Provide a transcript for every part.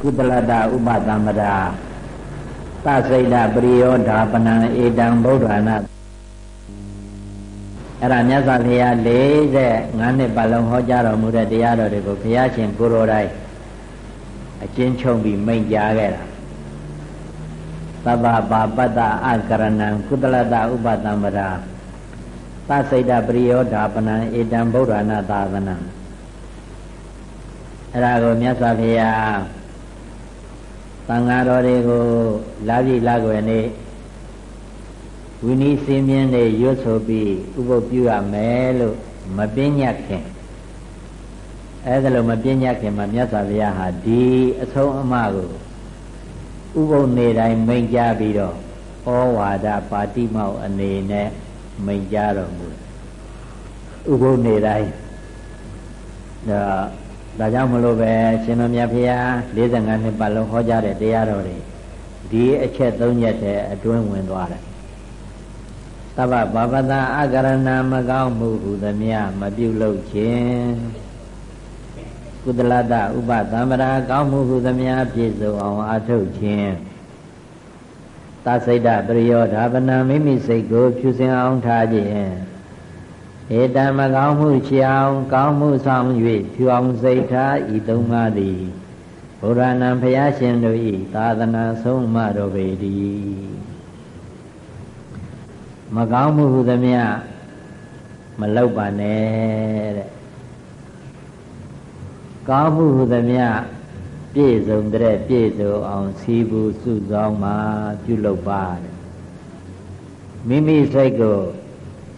ကုသလတဥပသမ္ပရာသစိတ်တပရိယောဓာပနံဧတံဗုဒ္ဓနာအဲ့ဒါမြတ်စွာဘုရား45နှစ်ပတ်လုံးဟောကြားတော်မူတဲ့တရားတော်တွေကိုဘုရားရှင်ကိုရောတိုင်းအကျဉ်းချုပ်ပြီးမိန့်ကြားခဲ့တာသဗ္ဗပါပတ္တအကရဏံကုသလတဥပသမ္ပရာသစိတ်တပရိယောဓာပနံဧတံဗုဒ္ဓနာသာသနံအဲ့ဒါကိုမြတ်စွာဘုရား သံဃာတော်တွေကိုလာပြီလာွယ်နေဝိနည်းစင်းမြင်းတွေရွတ်ဆိုပြီးဥပုပ်ပြုရမယ်လို့မပင်းညတ်ခင်အဲ့ဒါလို့မပင်းညတ်ခင်မှာမြတ်စွာဘုရားဟာဒီအဆုံးအမကိုဥပုပ်နေတိုင်းမိန့်ကြားပြီးတော့ဩဝါဒပါတိမောက်အနေနဲ့မိန့်ကြားတော်မူတယ်ဥပုပ်နေတိုင်းဒါ ဒါကြောင့်မလို့ပဲရှင်တော်မြတ်ဖရာ45နှစ်ပတ်လုံးဟောကြားတဲ့တရားတော်တွေဒီအချက်၃ချက်တည်းအတွင်းဝင်သွားတယ်သဗ္ဗဘာဝတအကရဏမကောင်းမှုဟုသမျှမပြုလုပ်ခြင်းကုသလတဥပသမ္ပရာကောင်းမှုဟုသမျှပြည့်စုံအောင်အထုတ်ခြင်းသစိတ်တပရိယောဓာပနာမိမိစိတ်ကိုဖြူစင်အောင်ထားခြင်း ဧတမကောင်းမှုချေအောင်ကောင်းမှုဆောင်၍ဖြူအောင်စိတ်ထားဤသုံးပါးသည်ဘုရားနံဘုရားရှင်တို့ဤသာသနာဆုံးမတော်ပေတည်းမကောင်းမှုဟုသမျှမလောက်ပါနဲ့တဲ့ကောင်းမှုဟုသမျှပြည့်စုံတဲ့ပြည့်စုံအောင်စီးပူစုဆောင်မှာပြုလုပ်ပါတဲ့မိမိစိတ်ကို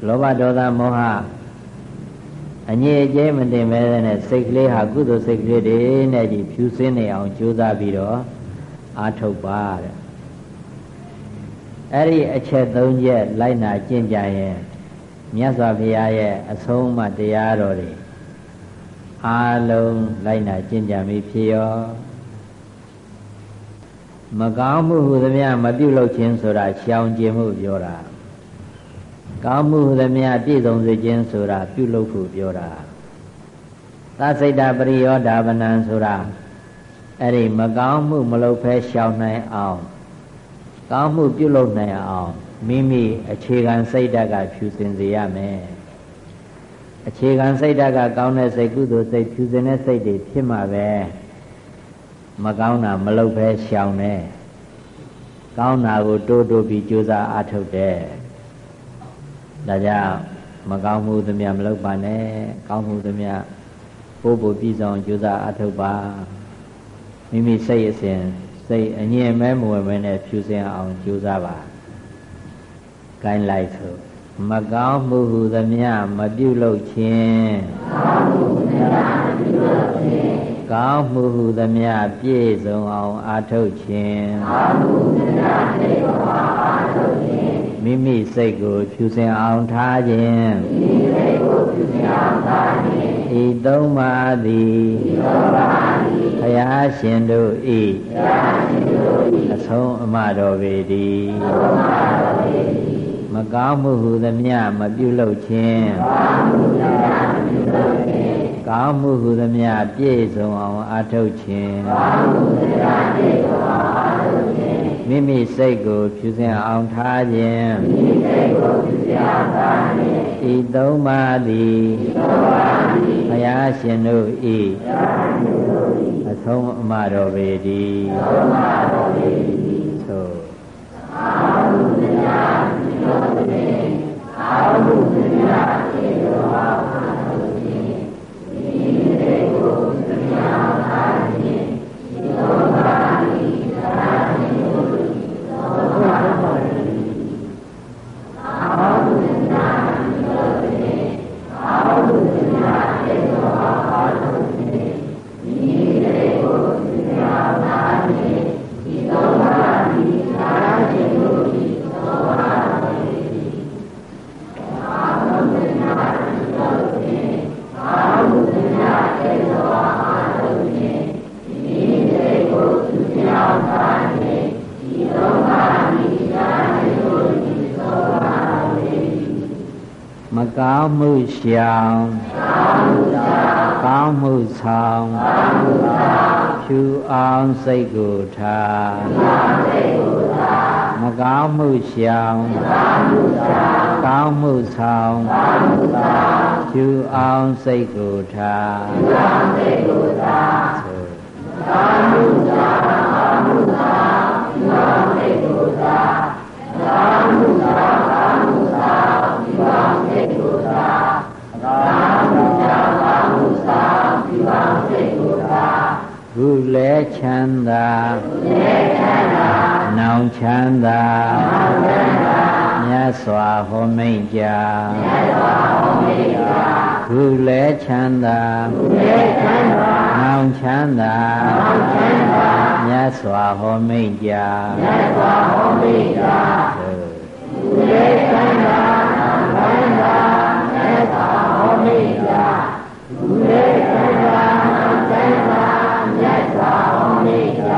လောဘဒေါသမောဟအငြိအကျဲမတင်မဲနဲ့စိတ်ကလေးဟာကုသိုလ်စိတ်ကလေးတွေနဲ့ကြီးဖြူစင်းနေအောင်ကြိုးစားပြီးတော့အာထုတ်ပါတဲ့အဲ့ဒီအချက်၃ချက်လိုက်နာကျင့်ကြရင်မြတ်စွာဘုရားရဲ့အဆုံးအမတရားတော်တွေအားလုံးလိုက်နာကျင့်ကြမိဖြစ်ရောမကောင်းမှုဟူသမျှမပြုလုပ်ခြင်းဆိုတာရှောင်ကျင်မှုပြောတာ ကောင်းမှုသမျှပြည့်စုံစေခြင်းဆိုတာပြုလုပ်ဖို့ပြောတာသစိတ်တပရိယောဓာပနံဆိုတာအဲ့ဒီမကောင်းမှုမလုပ်ဖဲရှောင်နိုင်အောင်ကောင်းမှုပြုလုပ်နိုင်အောင်မိမိအခြေခံစိတ်ဓာတ်ကဖြူစင်စေရမယ်အခြေခံစိတ်ဓာတ်ကကောင်းတဲ့စိတ်ကုသိုလ်စိတ်ဖြူစင်တဲ့စိတ်တွေဖြစ်မှာပဲမကောင်းတာမလုပ်ဖဲရှောင်တယ်ကောင်းတာကိုတိုးတိုးပြီးကြိုးစားအားထုတ်တယ် ဒါကြောင့်မကောင်းမှုသမျှမလုပ်ပါနဲ့ကောင်းမှုသမျှပို့ပို့ပြည်ဆောင်ကြိုးစားအထုတ်ပါမိမိစိတ်အစဉ်စိတ်အငြင်းမဲမဝယ်မဲနဲ့ဖြူစင်အောင်ကြိုးစားပါကိုင်းလိုက်ဆိုမကောင်းမှုဟုသမျှမပြုလုပ်ခြင်းကောင်းမှုဟုသမျှပြည့်စုံအောင်အာထုတ်ခြင်းကောင်းမှုဟုသမျှပြည့်စုံအောင်အာထုတ်ခြင်း မိမိစိတ်ကိုဖြူစင်အောင်ထားခြင်းမိမိစိတ်ကိုဖြူစင်အောင်ထားခြင်းဤသုံးပါးသည်ဤသုံးပါးသည်ဘုရားရှင်တို့ဤဘုရားရှင်တို့ဤအဆုံးအမတော်ပေတည်းအဆုံးအမတော်ပေတည်းမကောင်းမှုဟုသမျှမပြုလုပ်ခြင်းကောင်းမှုဟုသမျှမပြုလုပ်ခြင်းကောင်းမှုဟုသမျှပြည့်စုံအောင်အထုတ်ခြင်းကောင်းမှုဟုသမျှပြည့်စုံအောင်အထုတ်ခြင်း မိမိစိတ်ကိုဖြူစင်အောင်ထားခြင်းမိမိစိတ်ကိုဖြူစင်အောင်ထားခြင်းဤသုံးပါးသည်ဤသုံးပါးသည်ဘုရားရှင်တို့ဤဘုရားရှင်တို့ဤအဆုံးအမတော်ပေတည်းအဆုံးအမတော်ပေတည်းသို့အာဟုသညာပြုလို့ခြင်းအာဟုသညာပြု ကောင်းမှုရှောင်ကောင်းမှုဆောင်ဖြဖြူအောင်စိတ်ကိုထားမကောင်းမှုရှောင်ကောင်းမှုဆောင်ဖြူအောင်စိတ်ကိုထားကောင်းမှုဆောင်ကောင်းမှုဆောင်ဖြူအောင်စိတ်ကိုထားကောင်းမှုဆောင်ကောင်းမှုဆောင်ဖြူအောင်စိတ် ကိုထားကောင်းမှုဆောင်ကောင်းမှုဆောင်ဖြူအောင်စိတ်ကိုထားခုလဲချမ်းသာလဲချမ်းသာနောင်ချမ်းသာနောင်ချမ်းသာမြတ်စွာဟောမိတ်ကြမြတ်စွာဟောမိတ်ကြခုလဲချမ်းသာခုလဲချမ်းသာနောင်ချမ်းသာနောင်ချမ်းသာမြတ်စွာဟောမိတ်ကြမြတ်စွာဟောမိတ်ကြခုလဲချမ်းသာ မိတ်ကြခုလဲချမ်းသာနောင်ချမ်းသာမြတ်စွာဟောမိတ်ကြ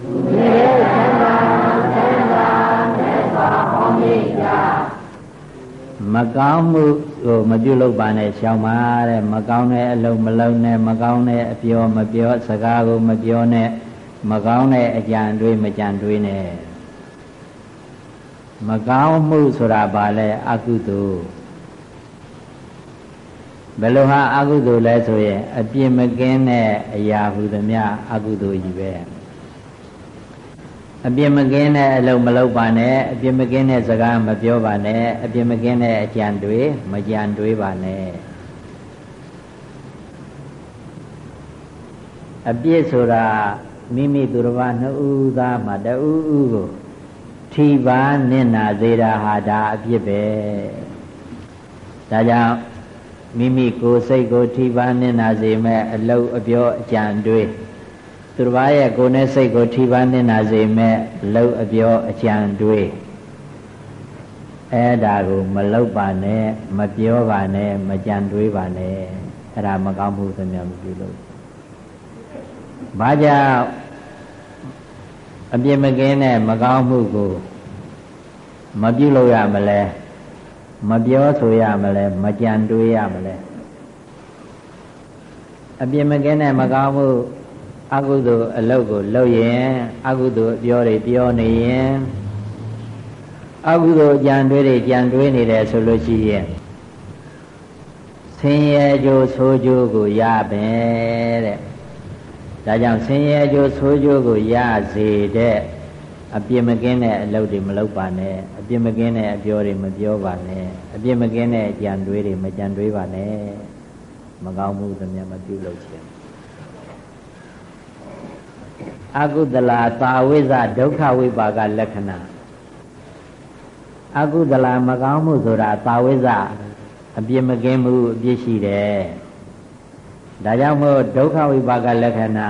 ခုလဲချမ်းသာနောင်ချမ်းသာမြတ်စွာဟောမိတ်ကြမကောင်းမှုဟိုမပြုလုပ်ပါနဲ့ရှောင်ပါတဲ့မကောင်းတဲ့အလုံးမလုံးနဲ့မကောင်းတဲ့အပြောမပြောစကားကိုမပြောနဲ့မကောင်းတဲ့အကြံတွေးမကြံတွေးနဲ့မကောင်းမှုဆိုတာဘာလဲအကုသိုလ် ဘယ်လိုဟာအကုသိုလ်လဲဆိုရင်အပြစ်မကင်းတဲ့အရာဟုသမျှအကုသိုလ်ကြီးပဲအပြစ်မကင်းတဲ့အလုပ်မလုပ်ပါနဲ့အပြစ်မကင်းတဲ့စကားမပြောပါနဲ့အပြစ်မကင်းတဲ့အကြံတွေမကြံတွေးပါနဲ့အပြစ်ဆိုတာမိမိသူတစ်ပါးနှစ်ဦးသားမှတဦးဦးကိုထိပါနင့်နာစေတာဟာဒါအပြစ်ပဲဒါကြောင့် မိမိကိုယ်စိတ်ကိုထိပါနင့်နာစေမဲ့အလုတ်အပြောအကြံတွေးသူတစ်ပါးရဲ့ကိုယ်နဲ့စိတ်ကိုထိပါနစ်နာစေမဲ့လှုပ်အပြောအကြံတွေးအဲ့ဒါကိုမလှုပ်ပါနဲ့မပြောပါနဲ့မကြံတွေးပါနဲ့အဲ့ဒါမကောင်းမှုသမျှမပြုလို့ဘာကြောင့်အပြစ်မကင်းတဲ့မကောင်းမှုကိုမပြုလို့ရမလဲ မပြောဆိုရမလဲမကြံတွေးရမလဲအပြစ်မကင်းတဲ့မကောင်းမှုအကုသိုလ်အလုပ်ကိုလုပ်ရင်အကုသိုလ်အပြောတွေပြောနေရင်အကုသိုလ်ကြံတွေးတွေကြံတွေးနေတယ်ဆိုလို့ရှိရင်ဆင်းရဲကြိုးဆိုးကြိုးကိုရပဲတဲ့ဒါကြောင့်ဆင်းရဲကြိုးဆိုးကြိုးကိုရစေတဲ့အပြစ်မကင်းတဲ့အလုပ်တွေမလုပ်ပါနဲ့ အပြစ်မကင်းတဲ့အပြောတွေမပြောပါနဲ့အပြစ်မကင်းတဲ့အကြံတွေးတွေမကြံတွေးပါနဲ့မကောင်းမှုသမျှမပြုလုပ်ခြင်းအကုသလာသာဝိဇဒုက္ခဝိပါကလက္ခဏာအကုသလာမကောင်းမှုဆိုတာသာဝိဇအပြစ်မကင်းမှုအပြစ်ရှိတယ်ဒါကြောင့်မို့ဒုက္ခဝိပါကလက္ခဏာ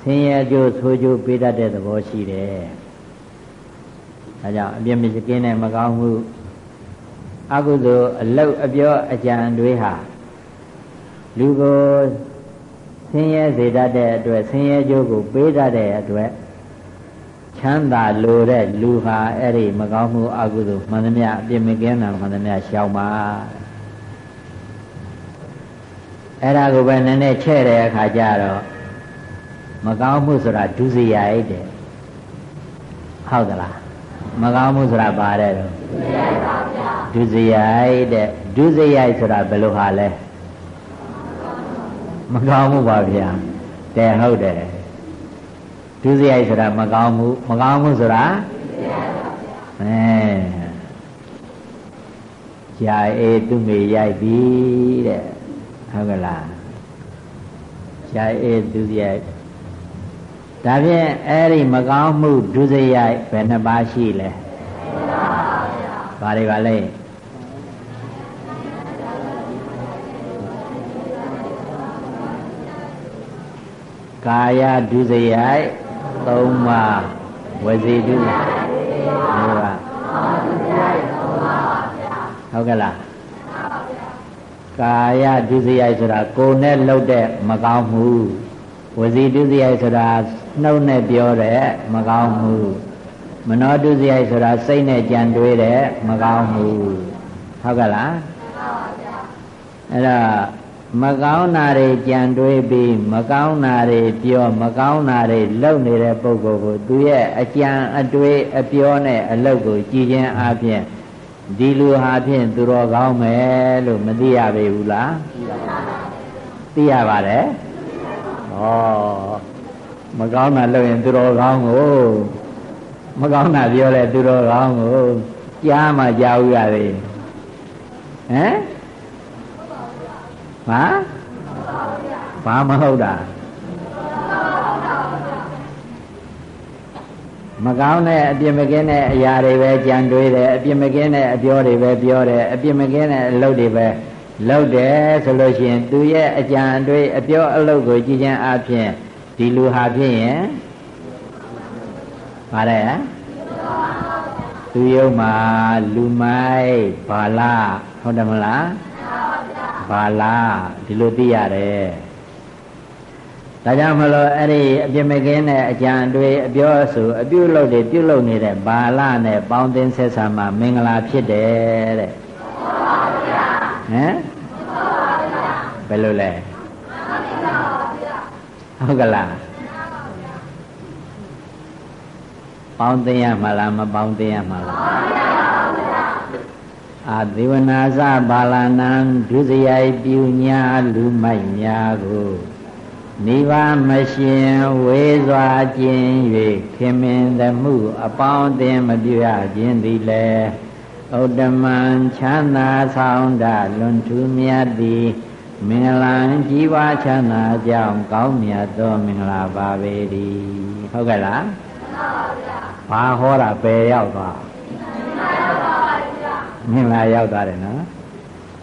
ဆင်းရဲကြိုးဆိုးကြိုးပေးတတ်တဲ့သဘောရှိတယ် ဒါကြောင့်အပြစ်မကင်းတဲ့မကောင်းမှုအကုသိုလ်အလုတ်အပြောအကြံတွေဟာလူကိုဆင်းရဲစေတတ်တဲ့အတွက်ဆင်းရဲကြိုးကိုပေးတတ်တဲ့အတွက်ချမ်းသာလိုတဲ့လူဟာအဲ့ဒီမကောင်းမှုအကုသိုလ်မှန်သမျှအပြစ်မကင်းတာမှန်သမျှရှောင်ပါအဲ့ဒါကိုပဲနည်းနည်းချဲ့တဲ့အခါကျတော့မကောင်းမှုဆိုတာဒုစရိုက်တဲ့ဟုတ်သလား မကောင်းမှုဆိုတာဘာတဲ့တော့ဒုစရိုက်တဲ့ဒုစရိုက်ဆိုတာဘယ်လိုဟာလဲမကောင်းမှုပါဗျာတဲ့ဟုတ်တယ်ဒုစရိုက်ဆိုတာမကောင်းမှုမကောင်းမှုဆိုတာအဲကြာအေးသူမေရိုက်ပြီတဲ့ဟုတ်ကလားကြာအေးသူရိုက် ဒါဖြင့်အဲ့ဒီမကောင်းမှုဒုစရိုက်ဘယ်နှပါးရှိလဲဘာတွေပါလဲကာယဒုစရိုက်၃ပါးဝစီဒု၄ပါးဟုတ်ကဲ့လားကာယဒုစရိုက်ဆိုတာကိုယ်နဲ့လှုပ်တဲ့မကောင်းမှုဝစီဒုစရိုက်ဆိုတာ နှုတ်နဲ့ပြောတဲ့မကောင်းမှုမနောဒုစရိုက်ဆိုတာစိတ်နဲ့ကြံတွေးတဲ့မကောင်းမှုဟုတ်ကဲ့လားအဲ့ဒါမကောင်းတာတွေကြံတွေးပြီးမကောင်းတာတွေပြောမကောင်းတာတွေလုပ်နေတဲ့ပုဂ္ဂိုလ်ကိုသူရဲ့အကြံအတွေးအပြောနဲ့အလုပ်ကိုကြည်ခြင်းအပြင်ဒီလူဟာဖြင့်သူတော်ကောင်းမယ်လို့မသိရပေဘူးလားသိရပါတယ်ဩ မကောင်းတာလုပ်ရင်သူတော်ကောင်းကိုမကောင်းတာပြောတဲ့သူတော်ကောင်းကိုကြားမှကြားဥရတယ်ဟမ်ဟာဘာမဟုတ်တာမကောင်းတဲ့အပြစ်မကင်းတဲ့အရာတွေပဲကြံတွေးတယ်အပြစ်မကင်းတဲ့အပြောတွေပဲပြောတယ်အပြစ်မကင်းတဲ့အလုပ်တွေပဲလုပ်တယ်ဆိုလို့ရှိရင်သူရဲ့အကြံအတွေးအပြောအလုပ်ကိုကြည်ခြင်းအပြင် ဒီလူဟာဖြစ်ရင်ပါတယ်သူယုံမှာလူမိုက်ဘာလားဟုတ်တယ်မလားဘာလားဒီလိုသိရတယ်ဒါကြောင့်မလို့အဲ့ဒီအပြစ်မကင်းတဲ့အကြံတွေအပြောအဆိုအပြုလုပ်တွေပြုလုပ်နေတဲ့ဘာလနဲ့ပေါင်းသင်းဆက်ဆံမှာမင်္ဂလာဖြစ်တယ်တဲ့ဟမ်ဘယ်လိုလဲ ဟုတ်ကလားပေါင်းသင်းရမှာလားမပေါင်းသင်းရမှာလားအာဒေဝနာစဘာလနံဒုစရိုက်ပြူညာလူမိုက်များကိုနိဗ္ဗာန်မရှင်ဝေစွာခြင်း၍ခင်မင်သမှု အပေါင်းအသင်းမပြရခြင်းသည်လေဥဒ္ဓမံချမ်းသာဆောင်တလွန်ထူးမြတ်သည် မင်္ဂလာကြီးပွားချမ်းသာကြောင်းကောင်းမြတ်သောမင်္ဂလာပါပေ၏ဟုတ်ကဲ့လားဘာဟောတာပယ်ရောက်သွားမင်္ဂလာရောက်သွားတယ်နော်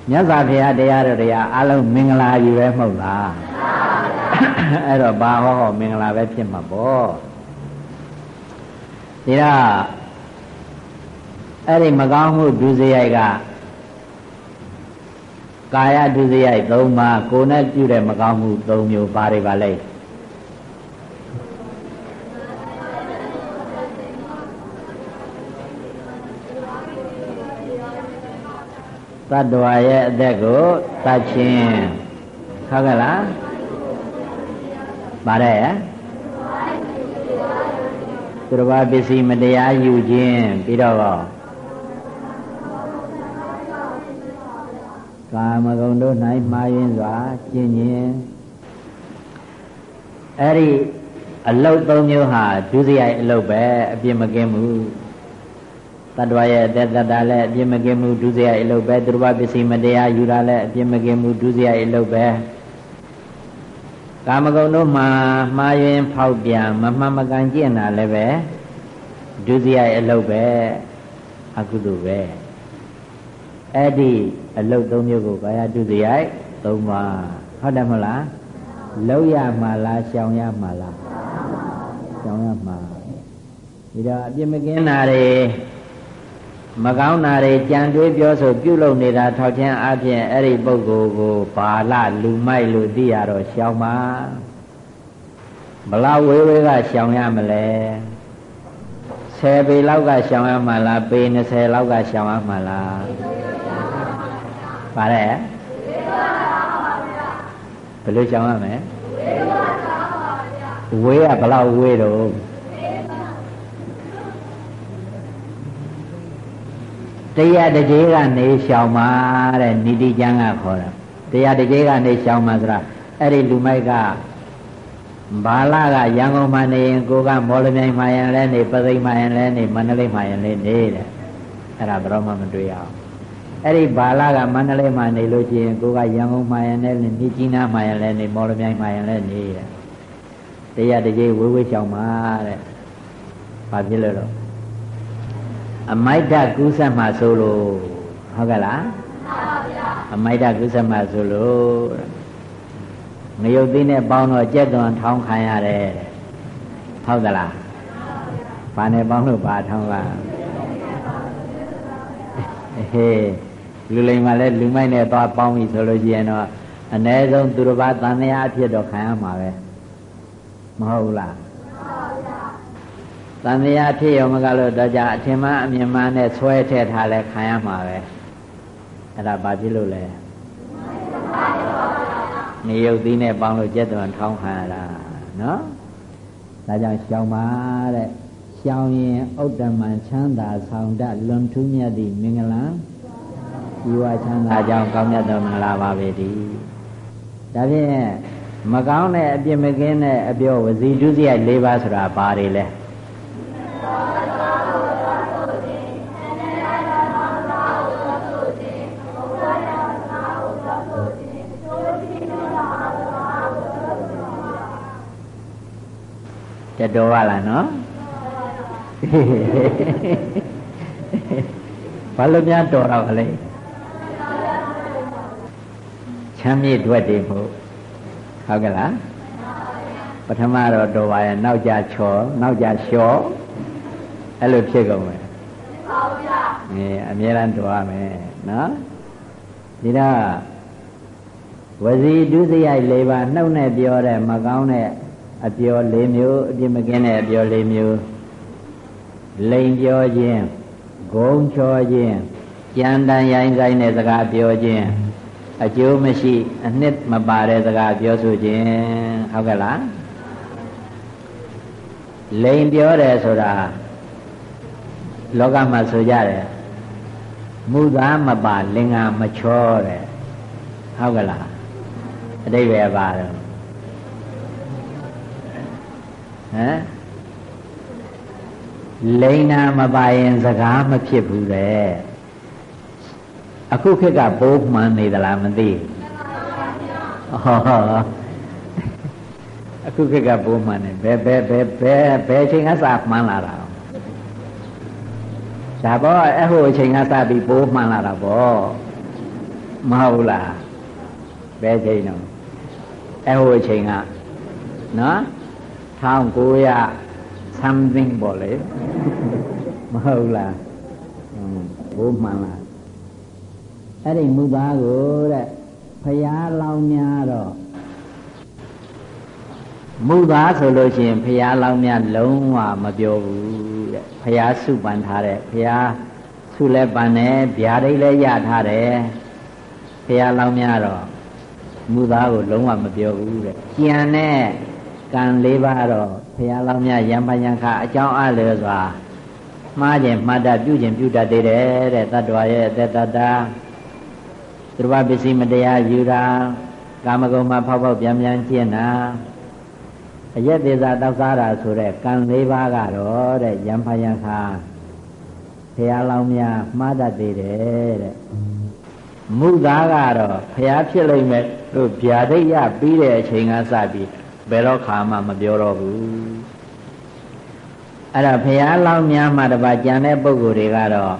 မြတ်စွာဘုရားတရားတော်တရားအလုံးမင်္ဂလာကြီးပဲမဟုတ်လားအဲ့တော့ဘာဟောဟောမင်္ဂလာပဲဖြစ်မှာပေါ့ဒီတော့အဲ့ဒီမကောင်းမှုဒုစရိုက်က ကာယဒုစရိုက်၃ပါးကိုယ်နဲ့ပြုတဲ့မကောင်းမှု၃မျိုးဘာတွေပါလဲတတ္တဝါရဲ့အသက်ကိုတတ်ခြင်းဟုတ်ကဲ့လားပါတယ်သူတော်ဘာပစ္စည်းမတရားယူခြင်းပြီးတော့ ကာမဂုဏ်တို့၌မှားယွင်းစွာကျင့်ခြင်းအဲ့ဒီအလုတ်သုံးမျိုးဟာဒုစရိုက်အလုတ်ပဲအပြစ်မကင်းဘူးတတ္တဝါရဲ့အသက်တတလည်းအပြစ်မကင်းမှုဒုစရိုက်အလုပ်ပဲသူတော်ဘာပစ္စည်းမတရားယူတာလည်းအပြစ်မကင်းမှုဒုစရိုက်အလုပ်ပဲကာမဂုဏ်တို့မှာမှားယွင်းဖောက်ပြန်မမှန်မကန်ကျင့်တာလည်းပဲဒုစရိုက်အလုပ်ပဲအကုသိုလ်ပဲ အဲ့ဒီအလုပ်သုံးမျိုးကိုကာယဒုစရိုက်သုံးပါဟုတ်တယ်မဟုတ်လားလောက်ရမှာလားရှောင်ရမှာလားရှောင်ရမှာဒီတော့အပြစ်မကင်းတာတွေမကောင်းတာတွေကြံတွေးပြောဆိုပြုလုပ်နေတာထောက်ခြင်းအပြင်အဲ့ဒီပုဂ္ဂိုလ်ကိုဘာလလူမိုက်လို့သိရတော့ရှောင်ပါဘလောက်ဝေးဝေးကရှောင်ရမလဲ10ပေလောက်ကရှောင်ရမှာလားပေ20လောက်ကရှောင်ရမှာလား ပါတယ်ဘယ်လိုရှောင်ရမလဲဝေးကဘလောက်ဝေးတော့တရားတကြေးကနေရှောင်ပါတဲ့နိတိကျမ်းကခေါ်တာတရားတကြေးကနေရှောင်ပါဆိုတာအဲ့ဒီလူမိုက်ကဘာလကရန်ကုန်မှာနေရင်ကိုကမော်လမြိုင်မှာရင်လည်းနေပသိမ်မှာရင်လည်းနေမန္တလေးမှာရင်လည်းနေတဲ့အဲ့ဒါဘယ်တော့မှမတွေ့ရအောင် အဲ့ဒီဘာလကမန္တလေးမှာနေလို့ရှိရင်ကိုကရန်ကုန်မှာရင်လည်းနေမြကြီးနားမှာရင်လည်းနေမော်လမြိုင်မှာရင်လည်းနေတဲ့တရားတကြေးဝေးဝေးရှောင်ပါတဲ့ဘာဖြစ်လို့တော့အမိုက်ဓာကူးဆက်မှဆိုလို့ဟုတ်ကဲ့လားအမိုက်ဓာကူးဆက်မှဆိုလို့ငရုတ်သိနဲ့ပေါင်းတော့ကြက်သွန်ထောင်းခံရတယ်ဟုတ်ကလားဘာနဲ့ပေါင်းလို့ဘာထောင်းကဟေး လူလိမ်မှလည်းလူမိုက်နဲ့သွားပေါင်းပြီဆိုလို့ရှိရင်တော့အ ਨੇ ဆုံးသူတစ်ပါးတန်တရားအဖြစ်တော့ခံရမှာပဲမဟုတ်လားတန်တရားဖြစ်ရုံမကလို့တော့ကြအထင်မှအမြင်မှနဲ့ဆွဲထည့်ထားလဲခံရမှာပဲအဲ့ဒါဘာဖြစ်လို့လဲနေရုပ်သီးနဲ့ပေါင်းလို့ကျက်သွန်ထောင်းခံရတာနော်ဒါကြောင့်ရှောင်ပါတဲ့ရှောင်ရင်ဥဒ္ဓမံချမ်းသာဆောင်တလွန်ထူးမြတ်သည့်မင်္ဂလာ ဒီဝချမ်းသာကြောင့်ကောင်းမြတ်သောမင်္ဂလာပါပဲဒီဒါဖြင့်မကောင်းတဲ့အပြစ်မကင်းတဲ့အပြောဝစီဒုစရိုက်၄ပါးဆိုတာဘာတွေလဲတတော်ပါလားနော်ဘာလို့များတော်တော့လဲချ မ်းမြေ့တွေ့တယ်မဟုတ်ဟုတ်ကဲ့လားပထမတော့တော်ပါရဲ့နောက်ကြချော်နောက်ကြလျှော့အဲ့လိုဖြစ်ကုန်မယ်ဟုတ်ပါအဲအများရန်တော်ရမယ်နော်ဒီတော့ဝစီဒုစရိုက်၄ပါးနှုတ်နဲ့ပြောတဲ့မကောင်းတဲ့အပြော၄မျိုးအပြစ်မကင်းတဲ့အပြော၄မျိုးလိန်ပြောခြင်းဂုံချောခြင်းကြံတန်ရိုင်းဆိုင်တဲ့စကားပြောခြင်း အကျိုးမရှိအနှစ်မပါတဲ့စကားပြောဆိုခြင်းဟုတ်ကဲ့လားလိန်ပြောတယ်ဆိုတာလောကမှာဆိုကြတယ်မူသားမပါလင်္ကာမချောတဲ့ဟုတ်ကဲ့လားအတိပ္ပယ်ပါတော့ဟမ်လိန်နာမပါရင်စကားမဖြစ်ဘူးလေ အခုခေတ်ကပိုးမှန်နေသလားမသိဟောအခုခေတ်ကပိုးမှန်နေဘယ်ဘယ်ဘယ်ဘယ်ဘယ်ချိန်ကစမှန်လာတာဒါပေါ့အဲ့ဟိုအချိန်ကစပြီးပိုးမှန်လာတာပေါ့မဟုတ်လားဘယ်ချိန်တော့အဲ့ဟိုအချိန်ကနော်1900 something ပေါ့လေမဟုတ်လားဘိုးမှန်လား အဲ့ဒီမူသားကိုတဲ့ဖရာလောင်းများတော့မူသားဆိုလို့ရှိရင်ဖရာလောင်းများလုံးဝမပြောဘူးတဲ့ဖရာစုပန်ထားတဲ့ဖရာစုလဲပန်တယ်ဗျာဒိတ်လဲရထားတယ်ဖရာလောင်းများတော့မူသားကိုလုံးဝမပြောဘူးတဲ့ကြံတဲ့ကံ၄ပါးတော့ဘုရားလောင်းမြတ်ရံပယံခအကြောင်းအလျော်စွာမှားခြင်းမှတ်တတ်ပြုခြင်းပြုတတ်သေးတယ်တဲ့တတ္တဝါရဲ့အသက်တတ သူတော်ပစ္စည်းမတရားယူတာကာမဂုဏ်မှာဖောက်ဖောက်ပြန်ပြန်ကျင့်တာအယက်သေးသာတောက်စားတာဆိုတဲ့ကံ၄ပါးကတော့တဲ့ရံဖယံခဘုရားလောင်းမြတ်မှားတတ်သေးတယ်တဲ့မုသားကတော့ဘုရားဖြစ်လိမ့်မယ်လို့ဗျာဒိတ်ရပြီးတဲ့အချိန်ကစပြီးဘယ်တော့ခါမှမပြောတော့ဘူးအဲ့ဒါဘုရားလောင်းများမှတပါကြံတဲ့ပုဂ္ဂိုလ်တွေကတော့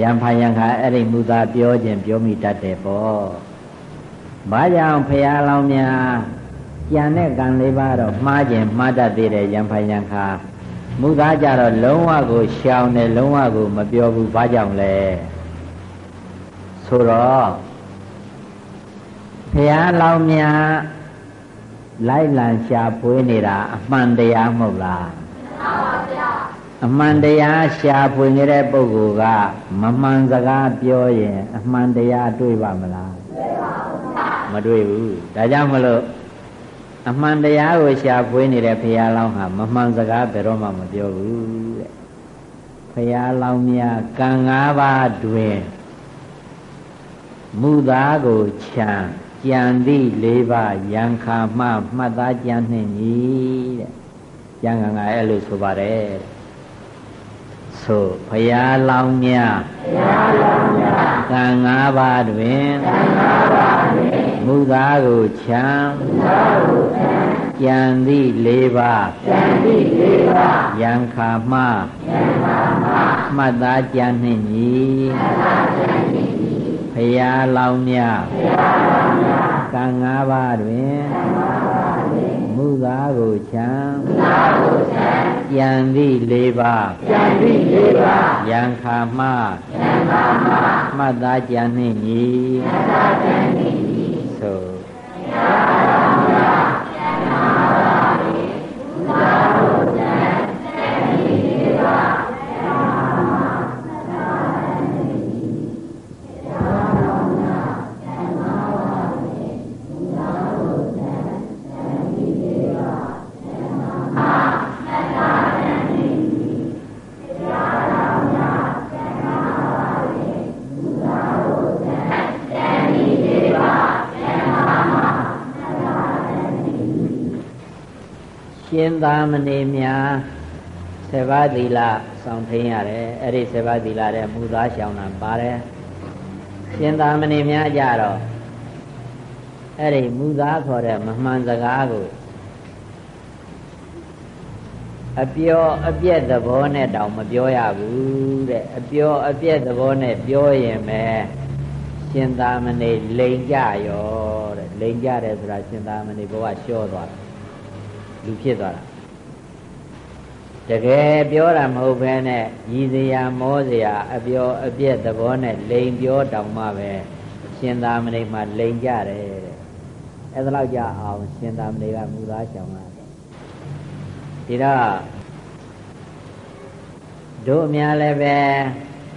ယံဖယံခါအဲ့ဒီမူသားပြောခြင်းပြောမိတတ်တယ်ပေါ့ဘာကြောင့်ဘုရားလောင်းများကြံတဲ့ကံလေးပါတော့မှားခြင်းမှားတတ်သေးတယ်ယံဖယံခါမူသားကြတော့လုံးဝကိုရှောင်တယ်လုံးဝကိုမပြောဘူးဘာကြောင့်လဲဆိုတော့ဘုရားလောင်းများလိုက်လံရှာဖွေးနေတာအမှန်တရားမဟုတ်လားမှန်ပါဗျာ အမှန်တရားရှာဖွေနေတဲ့ပုဂ္ဂိုလ်ကမမှန်စကားပြောရင်အမှန်တရားတွေ့ပါမလားတွေ့ပါဘူးမတွေ့ဘူးဒါကြောင့်မလို့အမှန်တရားကိုရှာဖွေးနေတဲ့ဘုရားလောင်းဟာမမှန်စကားဘယ်တော့မှမပြောဘူးတဲ့ဘုရားလောင်းမြတ်ကံ၅ပါးတွင်မူသားကိုခြံကြံသည့်၄ပါးယံခါမှမှတ်သားကြံနှင့်ညီတဲ့ကျန်ကငါအဲ့လိုဆိုပါတယ် ဆိုဖရာလောင်းမြတ်ဖရာလောင်းမြတ်ကံ၅ပါးတွင်ကံ၅ပါးတွင်မူသားကိုချံမူသားကိုချံကြံသည့်၄ပါးကြံသည့်၄ပါးယံခါမှယံခါမှမှတ်သားကြံနှင့်ညီမှတ်သားကြံနှင့်ညီဖရာလောင်းမြတ်ဖရာလောင်းမြတ်ကံ၅ပါးတွင်မူ သာကိုချံကြံသည့်၄ပါးကြံသည့်၄ပါးယံခါမယံခါမမှတ်သားကြံနှင့်ညီမှတ်သားကြံနှင့်ညီသို့ သာမဏေများဆေဘာသီလဆောင်ထိန်ရတယ်အဲ့ဒီဆေဘာသီလတဲ့မူသားရှောင်တာပါတယ်ရှင်သာမဏေများကြတော့အဲ့ဒီမူသားခေါ်တဲ့မမှန်စကားကိုအပြောအပြက်သဘောနဲ့တောင်မပြောရဘူးတဲ့အပြောအပြက်သဘောနဲ့ပြောရင်ပဲရှင်သာမဏေလိန်ကြရောတဲ့လိန်ကြတယ်ဆိုတာရှင်သာမဏေဘဝလျှော့သွားတာလူဖြစ်သွားတာ တကယ်ပြောတာမဟုတ်ဘဲနဲ့ရည်စရာမောစရာအပြောအပြက်သဘောနဲ့လိန်ပြောတောင်မှပဲရှင်သာမဏေမှာလိန်ကြတယ်တဲ့အဲ့ဒါလောက်ကြအောင်ရှင်သာမဏေကမူသားချောင်တာဒီတော့တို့များလည်းပဲ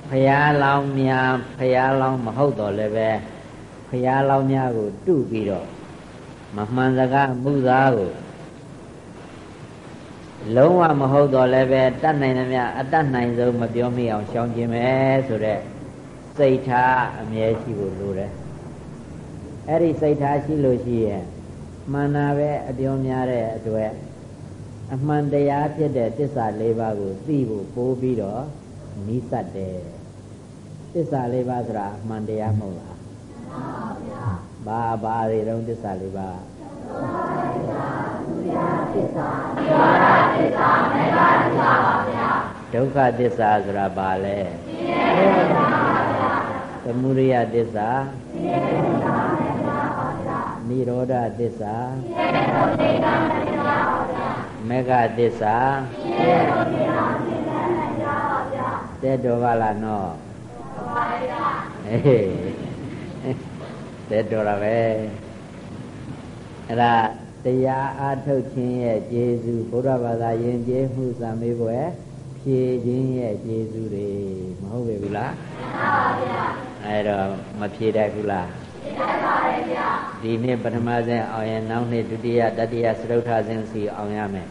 ဖရာလောင်းများဖရာလောင်းမဟုတ်တော့လည်းပဲဖရာလောင်းများကိုတုပြီးတော့မမှန်စကားမှုသားကို လုံးဝမဟုတ်တော့လည်းပဲတတ်နိုင်သမျှအတတ်နိုင်ဆုံးမပြောမိအောင်ရှောင်ကျင်မယ်ဆိုတော့စိတ်ထားအမြဲရှိဖို့လိုတယ်အဲ့ဒီစိတ်ထားရှိလို့ရှိရင်မှန်တာပဲအပြောများတဲ့အတွက်အမှန်တရားဖြစ်တဲ့တစ္ဆာ၄ပါးကိုသိဖို့ပိုးပြီးတော့နီးစပ်တယ်တစ္ဆာ၄ပါးဆိုတာအမှန်တရားမဟုတ်လားမှန်ပါဗျာဘာဘာတွေတော့တစ္ဆာ၄ပါး ဒုက္ခသစ္စာဆိုတာဘာလဲသမုဒယသစ္စာနိရောဓသစ္စာမေဃသစ္စာတဲ့တော်ကလားနော်အေးတဲ့တော်ရပဲအဲ့ဒါ တရားအားထုတ်ခြင်းရဲ့ကျေးဇူးဘုရားဘာသာယဉ်ကျေးမှုစံမေးပွဲဖြည့်ခြင်းရဲ့ကျေးဇူးတွေမဟုတ်ပေဘူးလားမှန်ပါဗျာအဲ့တော့မဖြည့်တတ်ဘူးလားဖြည့်တတ်ပါတယ်ဗျာဒီနေ့ပထမဆင့်အောင်ရင်နောက်နေ့ဒုတိယတတိယစတုထဆင့်စီအောင်ရမယ်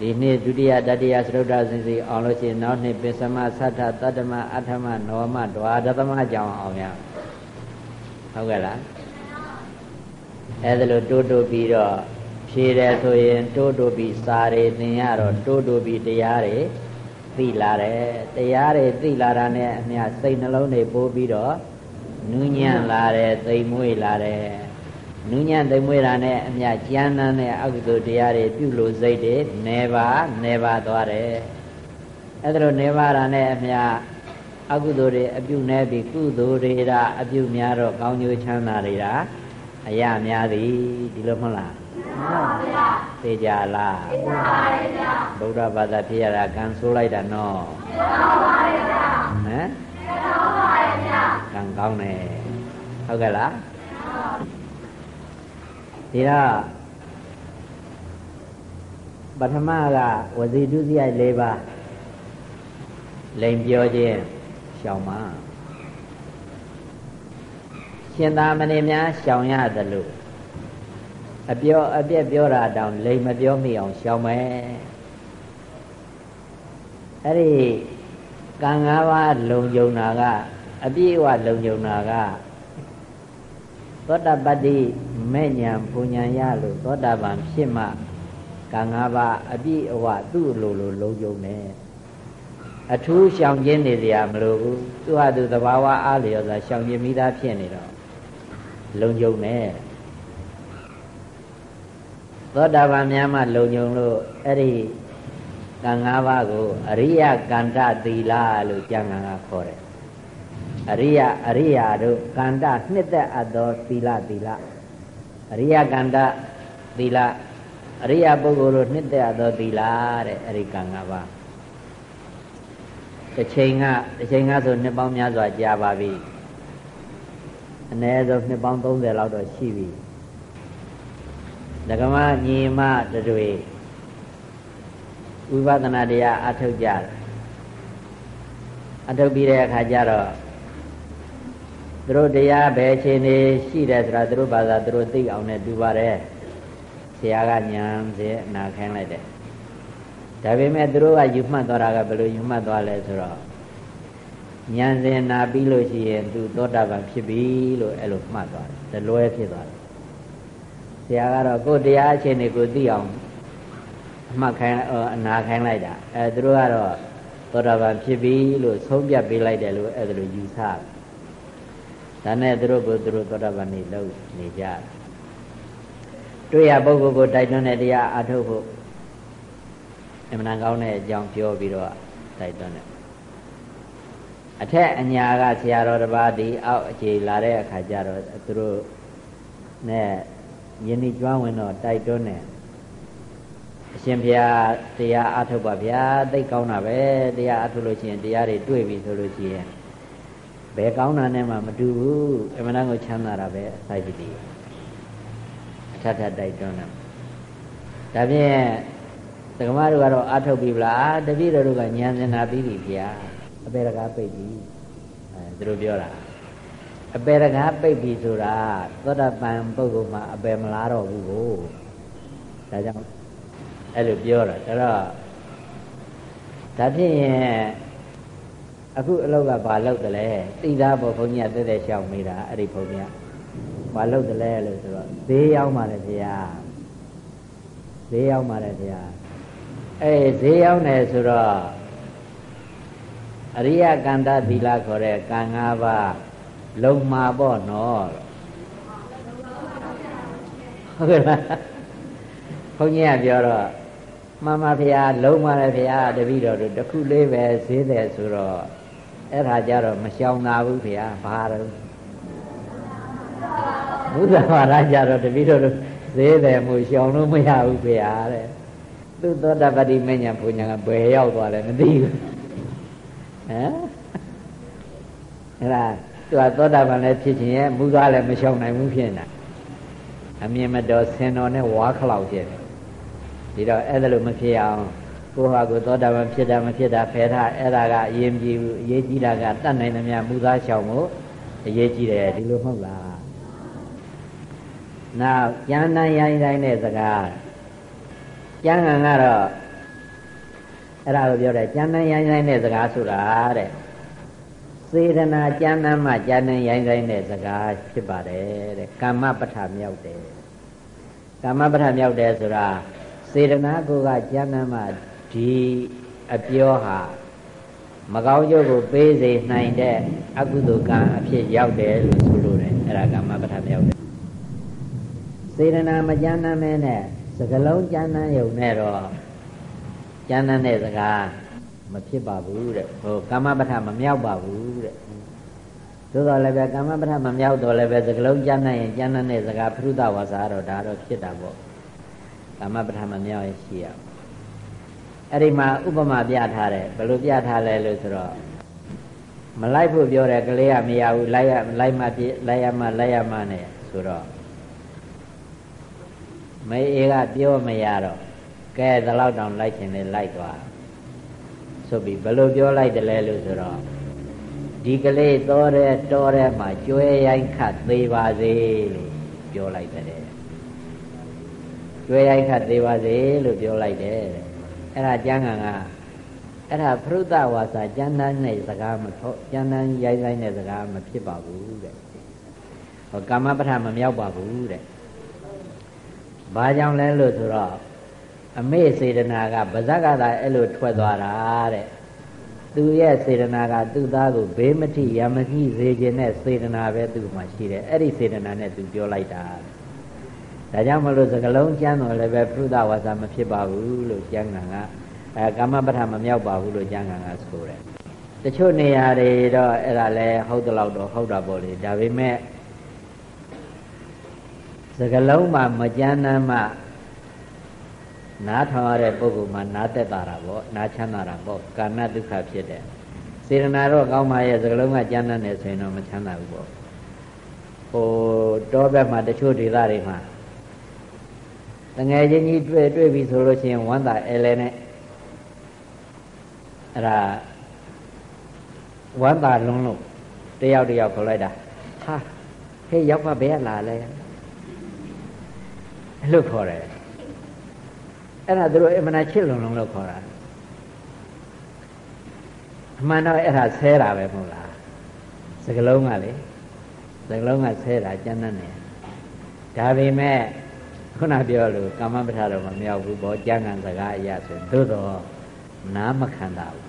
ဒီနေ့ဒုတိယတတိယစတုထဆင့်စီအောင်လို့ရှိရင်နောက်နေ့ပစ္စမသတ္ထတတ္တမအဋ္ဌမနောမဒွါဒသမကြောင်အောင်ရဟုတ်ကဲ့လား အဲဒါလို့တိုးတိုးပြီးတော့ဖြေတယ်ဆိုရင်တိုးတိုးပြီးစာတွေသင်ရတော့တိုးတိုးပြီးတရားတွေသိလာတယ်တရားတွေသိလာတာနဲ့အမျှစိတ်နှလုံးတွေပိုးပြီးတော့နူးညံ့လာတယ်သိမ်မွေ့လာတယ်နူးညံ့သိမ်မွေ့တာနဲ့အမျှကြမ်းတမ်းတဲ့အကုသိုလ်တရားတွေပြုလို့စိတ်တွေနေပါနေပါသွားတယ်အဲဒါလိုနေပါတာနဲ့အမျှအကုသိုလ်တွေအပြုနေပြီးကုသိုလ်တွေဒါအပြုများတော့ကောင်းကျိုးချမ်းသာတွေဒါ အရာများသည်ဒီလိုမဟုတ်လားမှန်ပါဗျာသိကြလားသိပါပါတယ်ဗျာဗုဒ္ဓဘာသာဖြစ်ရတာကံဆိုးလိုက်တာနော်မှန်ပါပါတယ်ဗျာဟမ်မှန်ပါပါတယ်ဗျာကံကောင်းတယ်ဟုတ်ကဲ့လားဒီတော့ပထမကဝစီဒုစရိုက်၄ပါးလိန်ပြောခြင်းရှောင်ပါ ရှင်သာမဏေများရှောင်ရတယ်လို့အပြောအပြက်ပြောတာတောင်လိမ်မပြောမိအောင်ရှောင်မယ်အဲ့ဒီကံ၅ပါးလုံယုံတာကအပြည့်အဝလုံယုံတာကသောတပတ္တိမဲ့ညာပူညာရလို့သောတာပန်ဖြစ်မှကံ၅ပါးအပြည့်အဝသူ့လိုလိုလုံယုံတယ်အထူးရှောင်ကျင်းနေစရာမလိုဘူးသူ့ဟာသူသဘာဝအားလျော်စွာရှောင်ကျင်းမိသားဖြစ်နေတော့ လုံခြုံတယ်သောတာပန်များမှလုံခြုံလို့အဲ့ဒီကံ၅ပါးကိုအရိယကန္တသီလလို့ကျမ်းဂန်ကခေါ်တယ်အရိယအရိယာတို့ကန္တနှစ်သက်အပ်သောသီလသီလအရိယကန္တသီလအရိယပုဂ္ဂိုလ်တို့နှစ်သက်အပ်သောသီလတဲ့အဲ့ဒီကံ၅ပါးတစ်ချိန်ကတစ်ချိန်ကဆိုနှစ်ပေါင်းများစွာကြာပါပြီ အနည်းဆုံးနှစ်ပေါင်း30လောက်တော့ရှိပြီဒကမညီမတွေဝိပဿနာတရားအထုတ်ကြတယ်အထုတ်ပြီးတဲ့အခါကျတော့သူတို့တရားဘယ်ချိန်နေရှိတယ်ဆိုတာသူတို့ဘာသာသူတို့သိအောင်နဲ့တူပါတယ်ဆရာကညာစေနာခိုင်းလိုက်တယ်ဒါပေမဲ့သူတို့ကယူမှတ်သွားတာကဘယ်လိုယူမှတ်သွားလဲဆိုတော့ ဉာဏ်စင်နာပြီးလို့ရှိရင်သူသောတာပန်ဖြစ်ပြီလို့အဲ့လိုမှတ်သွားတယ်ဇလွဲဖြစ်သွားတယ်ဆရာကတော့ကိုယ်တရားအချင်းတွေကိုသိအောင်အမှတ်ခိုင်းအနာခိုင်းလိုက်တာအဲသူတို့ကတော့သောတာပန်ဖြစ်ပြီလို့ဆုံးပြပေးလိုက်တယ်လို့အဲ့ဒါလိုယူဆဒါနဲ့သူတို့ကသူတို့သောတာပန်နေလို့နေကြတွေ့ရပုဂ္ဂိုလ်ကိုတိုက်တွန်းတဲ့တရားအထုတ်ဖို့အမှန်ကောင်းတဲ့အကြောင်းပြောပြီးတော့တိုက်တွန်းတယ် အထက်အညာကဆရာတော်တစ်ပါးဒီအောက်အခြေလာတဲ့အခါကျတော့သူတို့နဲ့ယဉ်ဤကျွမ်းဝင်တော့တိုက်တွန်းတယ်အရှင်ဘုရားတရားအထုတ်ပါဗျာသိကောင်းတာပဲတရားအထုတ်လို့ရှိရင်တရားတွေတွေ့ပြီဆိုလို့ရှိရင်ဘယ်ကောင်းတာနဲ့မှမတူဘူးအမှန်တန်ကိုချမ်းသာတာပဲအစိုက်တည်းအထက်ထက်တိုက်တွန်းတယ်ဒါဖြင့်သက္ကမတို့ကတော့အထုတ်ပြီဗလားတပည့်တော်တို့ကဉာဏ်စင်နာပြီးပြီဗျာအ ပေရကားပိတ်ပြီအဲသူတို့ပြောတာအပေရကားပိတ်ပြီဆိုတာသောတပန်ပုဂ္ဂိုလ်မှာအပေမလားတော့ဘူးကိုဒါကြောင့်အဲ့လိုပြောတာဒါတော့ဒါဖြစ်ရင်အခုအလောက်ကဘာလုပ်တယ်လဲသိသားပေါ်ဘုန်းကြီးကတက်တက်ရှောင်မိတာအဲ့ဒီဘုန်းကြီးကဘာလုပ်တယ်လဲလို့ဆိုတော့ဈေးရောက်ပါတယ်ဗျာဈေးရောက်ပါတယ်ဗျာအဲဈေးရောက်တယ်ဆိုတော့ အရိယကန္တသီလခေါ်တဲ့ကံ၅ပါးလုံမှာပေါ့နော်ဟုတ်ကဲ့လားဘုန်းကြီးကပြောတော့မှန်ပါဗျာလုံပါတယ်ဗျာတပည့်တော်တို့တခုလေးပဲဈေးတယ်ဆိုတော့အဲ့ဒါကြတော့မရှောင်သာဘူးဗျာဘာတော့ဘုရားဘာသာကြတော့တပည့်တော်တို့ဈေးတယ်မှုရှောင်လို့မရဘူးဗျာတဲ့သူသောတပတိမညာဘုညာကဘယ်ရောက်သွားလဲမသိဘူး ဟမ်အဲ့ဒါသူကသောတာပန်လည်းဖြစ်ခြင်းရဲ့မူသားလည်းမရှောင်နိုင်ဘူးဖြစ်နေတာအမြင်မတော်ဆင်တော်နဲ့ဝါခလောက်ဖြစ်တယ်ဒီတော့အဲ့ဒါလိုမဖြစ်အောင်ကိုဟာကိုသောတာပန်ဖြစ်တာမဖြစ်တာဖယ်ထားအဲ့ဒါကအရေးကြီးဘူးအရေးကြီးတာကတတ်နိုင်သမျှမူသားရှောင်ဖို့အရေးကြီးတယ်ဒီလိုမဟုတ်လားနောက်ကျမ်းတန်ရိုင်းတိုင်းတဲ့စကားကျမ်းဂန်ကတော့ အဲ့ဒါကိုပြောတယ်ကျမ်းတန်ရိုင်းတိုင်းတဲ့စကားဆိုတာတဲ့စေတနာကျမ်းတန်မှကျမ်းတန်ရိုင်းတိုင်းတဲ့စကားဖြစ်ပါတယ်တဲ့ကာမပဋ္ဌာမြောက်တယ်ကာမပဋ္ဌာမြောက်တယ်ဆိုတာစေတနာကိုကကျမ်းတန်မှဒီအပြောဟာမကောင်းကျိုးကိုပေးစေနိုင်တဲ့အကုသိုလ်ကံအဖြစ်ရောက်တယ်လို့ဆိုလိုတယ်အဲ့ဒါကာမပဋ္ဌာမြောက်တယ်စေတနာမကျမ်းတမ်းမဲနဲ့စကလုံးကျမ်းတမ်းယုံနဲ့တော့ ကျမ်းတမ်းတဲ့စကားမဖြစ်ပါဘူးတဲ့ဟိုကာမပဋ္ဌာမမြောက်ပါဘူးတဲ့သို့တော်လည်းပဲကာမပဋ္ဌာမမြောက်တော့လည်းပဲစကလုံးကျမ်းတမ်းရင်ကျမ်းတမ်းတဲ့စကားပြုသဝါစာတော့ဒါတော့ဖြစ်တာပေါ့ကာမပဋ္ဌာမမြောက်ရင်ရှိရအဲ့ဒီမှာဥပမာပြထားတယ်ဘယ်လိုပြထားလဲလို့ဆိုတော့မလိုက်ဖို့ပြောတယ်ကလေးကမရဘူးလိုက်ရလိုက်မှပြလိုက်ရမှလိုက်ရမှနဲ့ဆိုတော့မေအေကပြောမရတော့ ကဲဒီလောက်တောင်လိုက်ခြင်းနဲ့လိုက်သွားဆိုပြီးဘယ်လိုပြောလိုက်တယ်လဲလို့ဆိုတော့ဒီကလေးတော်တဲ့တော်တဲ့မှာကျွဲရိုက်ခတ်သေးပါစေလို့ပြောလိုက်တယ်ကျွဲရိုက်ခတ်သေးပါစေလို့ပြောလိုက်တယ်အဲ့ဒါကျမ်းဂန်ကအဲ့ဒါဖရုဒဝါစာကျမ်းတန်းနဲ့စကားမထောကျမ်းတန်းရိုက်ရိုက်နဲ့စကားမဖြစ်ပါဘူးတဲ့ဟောကာမပဋ္ဌာမမြောက်ပါဘူးတဲ့ဘာကြောင့်လဲလို့ဆိုတော့ အမေစေတနာကဗဇက်ကသာအဲ့လိုထွက်သွားတာတဲ့သူရဲ့စေတနာကသူ့သားကိုဘေးမထိရမထိစေခြင်းနဲ့စေတနာပဲသူ့မှာရှိတယ်အဲ့ဒီစေတနာနဲ့သူပြောလိုက်တာဒါကြောင့်မလို့စကလုံးကျမ်းတော်လည်းပဲပြုဒဝါစာမဖြစ်ပါဘူးလို့ကျမ်းဂန်ကအဲကာမပဋ္ဌာမမြောက်ပါဘူးလို့ကျမ်းဂန်ကဆိုတယ်တချို့နေရာတွေတော့အဲ့ဒါလည်းဟုတ်တယ်လို့တော့ဟုတ်တာပေါ့လေဒါပေမဲ့စကလုံးမှာမကြမ်းမ်းမှ နားထောင်ရတဲ့ပုဂ္ဂိုလ်မှာနားသက်တာပေါ့နားချမ်းသာတာပေါ့ကာဏဒုက္ခဖြစ်တယ်စေတနာတော့ကောင်းပါရဲ့စကလုံးကကြမ်းမ်းနေဆိုရင်တော့မချမ်းသာဘူးပေါ့ဟိုတောဘက်မှာတချို့ဒေသတွေမှာတငယ်ချင်းကြီးတွေ့တွေ့ပြီဆိုလို့ရှိရင်ဝမ်းသာအဲလဲနဲ့အဲ့ဒါဝမ်းသာလွန်းလို့တယောက်တယောက်ခေါ်လိုက်တာဟာဟေးရောက်ပါဘယ်လာလဲအဲ့လိုခေါ်တယ် အဲ့ဒါသူတို့အမှန်ချစ်လုံလုံလို့ခေါ်တာအမှန်တော့အဲ့ဒါဆဲတာပဲမဟုတ်လားစကလုံးကလေစကလုံးကဆဲတာကျမ်းတတ်နေဒါပေမဲ့ခုနပြောလို့ကာမပဋ္ဌာတော့မမြောက်ဘူးဘောကျမ်းဂန်စကားအရာဆိုသို့တော့နားမခံတာဘူး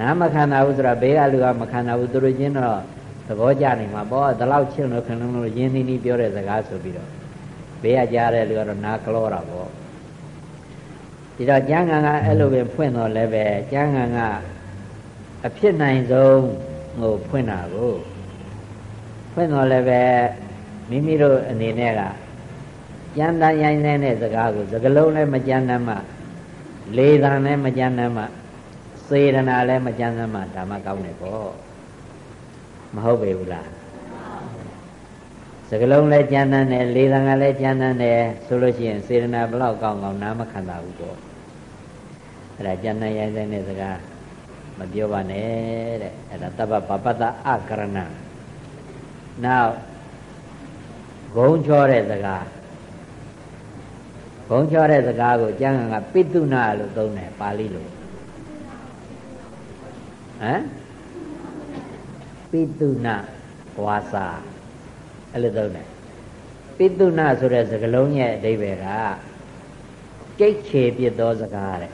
နားမခံတာဘူးဆိုတာဘေးကလူကမခံတာဘူးသူတို့ချင်းတော့သဘောကျနေမှာပေါ့ဒီလောက်ချင်းလို့ခဏလို့ရင်းနှီးနှီးပြောတဲ့စကားဆိုပြီးတော့ဘေးကကြားတဲ့လူကတော့နားကလောတာပေါ့ ဒီတော့ကျမ်းဂန်ကအဲ့လိုပဲဖွင့်တော့လည်းပဲကျမ်းဂန်ကအဖြစ်နိုင်ဆုံးဟိုဖွင့်တာကိုဖွင့်တော့လည်းပဲမိမိတို့အနေနဲ့ကကြမ်းတမ်းရိုင်းတဲ့စကားကိုစကလုံးလည်းမကြမ်းတမ်းမှလေသံလည်းမကြမ်းတမ်းမှစေတနာလည်းမကြမ်းတမ်းမှဒါမှကောင်းတယ်ပေါ့မဟုတ်ပေဘူးလားစကလုံးလည်းကြမ်းတမ်းတယ်လေသံကလည်းကြမ်းတမ်းတယ်ဆိုလို့ရှိရင်စေတနာဘလောက်ကောင်းကောင်းနားမခံတာဘူးပေါ့ အဲ့ဒါကြမ်းတမ်းရိုင်းတဲ့စကားမပြောပါနဲ့တဲ့အဲ့ဒါတပ္ပပပတ္တအကရဏနောက်ဂုံချောတဲ့စကားဂုံချောတဲ့စကားကိုကျမ်းဂန်ကပိတုနာလို့သုံးတယ်ပါဠိလိုဟမ်ပိတုနာဝါစာအဲ့လိုသုံးတယ်ပိတုနာဆိုတဲ့စကားလုံးရဲ့အဓိပ္ပာယ်ကကြိတ်ချေပြစ်သောစကားတဲ့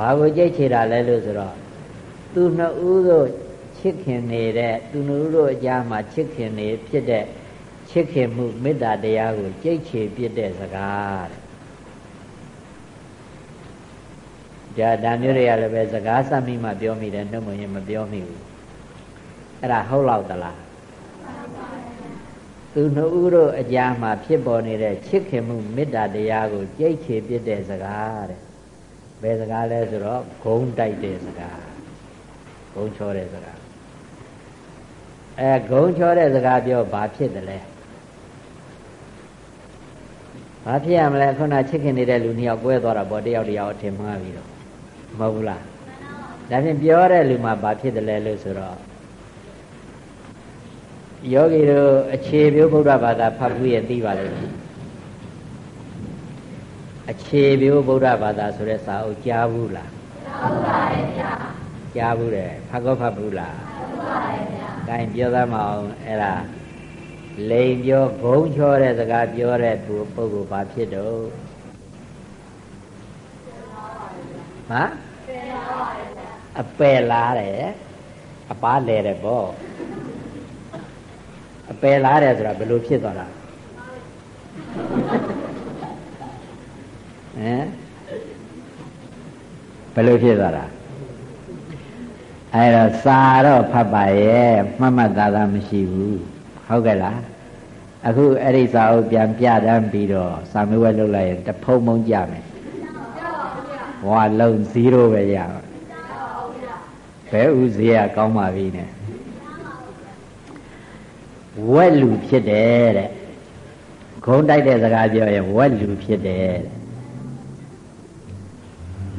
ဘာကိုကြိတ်ချေတာလဲလို့ဆိုတော့သူနှစ်ဦးတို့ချစ်ခင်နေတဲ့သူနှစ်ဦးတို့အကြားမှာချစ်ခင်နေဖြစ်တဲ့ချစ်ခင်မှုမေတ္တာတရားကိုကြိတ်ချေပြစ်တဲ့စကားတဲ့ဒါဒါမျိုးတွေကလည်းပဲစကားစမိမှပြောမိတယ်နှုတ်မရင်မပြောမိဘူးအဲ့ဒါဟုတ်လောက်သလားသူနှစ်ဦးတို့အကြားမှာဖြစ်ပေါ်နေတဲ့ချစ်ခင်မှုမေတ္တာတရားကိုကြိတ်ချေပြစ်တဲ့စကားတဲ့ ဘယ်စကားလဲဆိုတော့ဂုံတိုက်တဲ့စကားဂုံချောတဲ့စကားအဲဂုံချောတဲ့စကားပြောဘာဖြစ်တယ်လဲဘာဖြစ်ရမလဲခုနချစ်ခင်နေတဲ့လူနှစ်ယောက်ကွဲသွားတာပေါ့တယောက်တယောက်အထင်မှားပြီးတော့မဟုတ်ဘူးလားဒါဖြင့်ပြောတဲ့လူမှာဘာဖြစ်တယ်လဲလို့ဆိုတော့ယောဂီတို့အခြေပြုဗုဒ္ဓဘာသာဖတ်ဘူးရဲ့သိပါလိမ့်မယ် အခြေပြုဗုဒ္ဓဘာသာဆိုတဲ့စာအုပ်ကြားဘူးလားကြားပါရဲ့ဗျာကြားဘူးတယ်ဖတ်ကောဖတ်ဘူးလားဖတ်ပါရဲ့ဗျာ gain ပြောသားမအောင်အဲ့ဒါလိန်ပြောဂုံချောတဲ့စကားပြောတဲ့သူပုဂ္ဂိုလ်ဘာဖြစ်တော့ဟမ်အပယ်လားတယ်အပားလဲတယ်ပေါ့အပယ်လားတယ်ဆိုတာဘယ်လိုဖြစ်သွားတာ ဟမ်ဘယ်လိုဖြစ်သွားတာအဲတော့စာတော့ဖတ်ပါရဲ့မှတ်မှတ်သားသားမရှိဘူးဟုတ်ကဲ့လားအခုအဲ့ဒီစာအုပ်ပြန်ပြတမ်းပြီးတော့စာမေးပွဲလုပ်လိုက်ရင်တဖုံဖုံကြမယ်ဘဝလုံး0ပဲရပါဘယ်ဥစည်းကကောင်းပါပြီနဲ့ဝက်လူဖြစ်တယ်တဲ့ဂုံတိုက်တဲ့စကားပြောရင်ဝက်လူဖြစ်တယ်တဲ့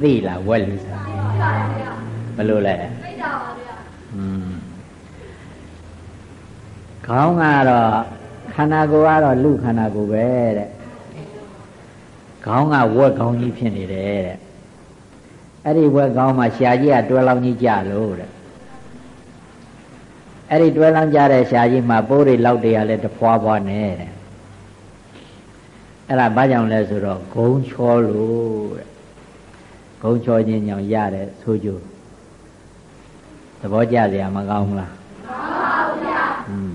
သိလားဝက်လူဆိုတာဘယ်လိုလဲသိတာပါဗျာอืมခေါင်းကတော့ခန္ဓာကိုယ်ကတော့လူခန္ဓာကိုယ်ပဲတဲ့ခေါင်းကဝက်ခေါင်းကြီးဖြစ်နေတယ်တဲ့အဲ့ဒီဝက်ခေါင်းမှာရှားကြီးကတွဲလောင်းကြီးကြလို့တဲ့အဲ့ဒီတွဲလောင်းကြတဲ့ရှားကြီးမှာပိုးတွေလောက်တွေကလည်းတဖွာဖွာနဲ့တဲ့အဲ့ဒါဘာကြောင့်လဲဆိုတော့ဂုံချောလို့တဲ့ ဂုံချောခြင်းကြောင့်ရတဲ့ဆိုကြသဘောကျစရာမကောင်းဘူးလားမှန်ပါဗျာอืม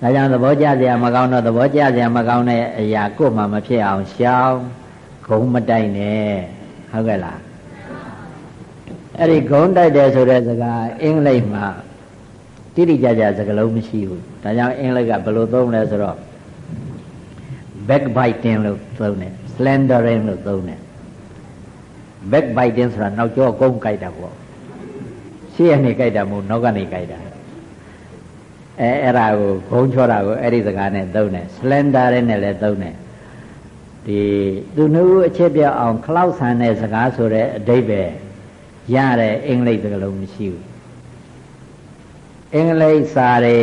ဒါကြောင့်သဘောကျစရာမကောင်းတော့သဘောကျစရာမကောင်းတဲ့အရာကိုယ်မှမဖြစ်အောင်ရှောင်ဂုံမတိုက်နဲ့ဟုတ်ကဲ့လားအဲ့ဒီဂုံတိုက်တယ်ဆိုတဲ့စကားအင်္ဂလိပ်မှာတိတိကျကျစကားလုံးမရှိဘူးဒါကြောင့်အင်္ဂလိပ်ကဘယ်လိုသုံးလဲဆိုတော့ backbiting လို့သုံးတယ် slandering လို့သုံးတယ် backbiting ဆိုတာနောက်ကျောကုန်းကြိုက်တာပေါ့ရှေ့ကနေကြိုက်တာမဟုတ်နောက်ကနေကြိုက်တာအဲအဲ့ဒါကိုဂုံချောတာကိုအဲ့ဒီစကားနဲ့သုံးတယ် slandering နဲ့လည်းသုံးတယ်ဒီသူနှုတ်အချက်ပြအောင်ခလောက်ဆန်တဲ့စကားဆိုတဲ့အဓိပ္ပာယ်ရတဲ့အင်္ဂလိပ်စကားလုံးမရှိဘူးအင်္ဂလိပ်စာတွေ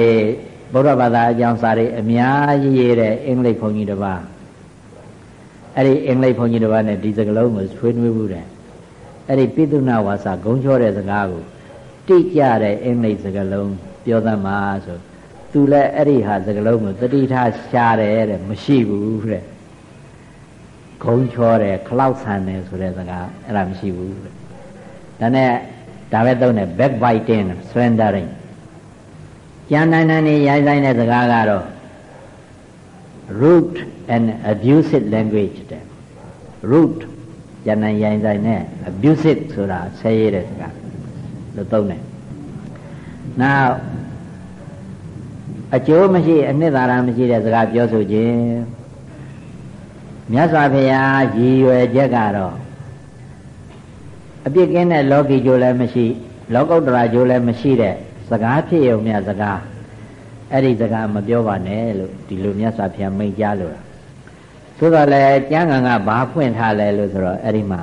ဗုဒ္ဓဘာသာအကြောင်းစာတွေအများကြီးရေးတဲ့အင်္ဂလိပ်ဘုန်းကြီးတစ်ပါး အဲ့ဒီအင်္ဂလိပ်ဘုန်းကြီးတစ်ပါးနဲ့ဒီစကားလုံးကိုဆွေးနွေးမှုတယ်အဲ့ဒီပိသုနာဝါစာဂုံချောတဲ့စကားကိုတိကျတဲ့အင်္ဂလိပ်စကားလုံးပြောသမှာဆိုသူလည်းအဲ့ဒီဟာစကလုံးကိုတတိထားရှားတယ်တဲ့မရှိဘူးတဲ့ဂုံချောတယ်ခလောက်ဆန်တယ်ဆိုတဲ့စကားအဲ့ဒါမရှိဘူးတဲ့ဒါနဲ့ဒါပဲသုံးတယ် backbiting surrendering ကျန်နိုင်နိုင်နေရိုင်းဆိုင်တဲ့စကားကတော့ root and abusive language တဲ့ root ကျန်နိုင်ရိုင်းဆိုင်နဲ့ abusive ဆိုတာဆဲရတဲ့စကားလို့သုံးတယ် now အကျိုးမရှိအနှစ်သာရမရှိတဲ့စကားပြောဆိုခြင်းမြတ်စွာဘုရားရည်ရွယ်ချက်ကတော့အပြစ်ကင်းတဲ့လောကီကျိုးလည်းမရှိ လောကုတ္တရာကျိုးလည်းမရှိတဲ့စကားဖြစ်ရုံမြတ်စကားအဲ့ဒီစကားမပြောပါနဲ့လို့ဒီလိုမြတ်စွာဘုရားမိန့်ကြားလို့ ဆိုတော့လေကျမ်းဂန်ကဘာဖွင့်ထားလဲလို့ဆိုတော့အဲ့ဒီမှာ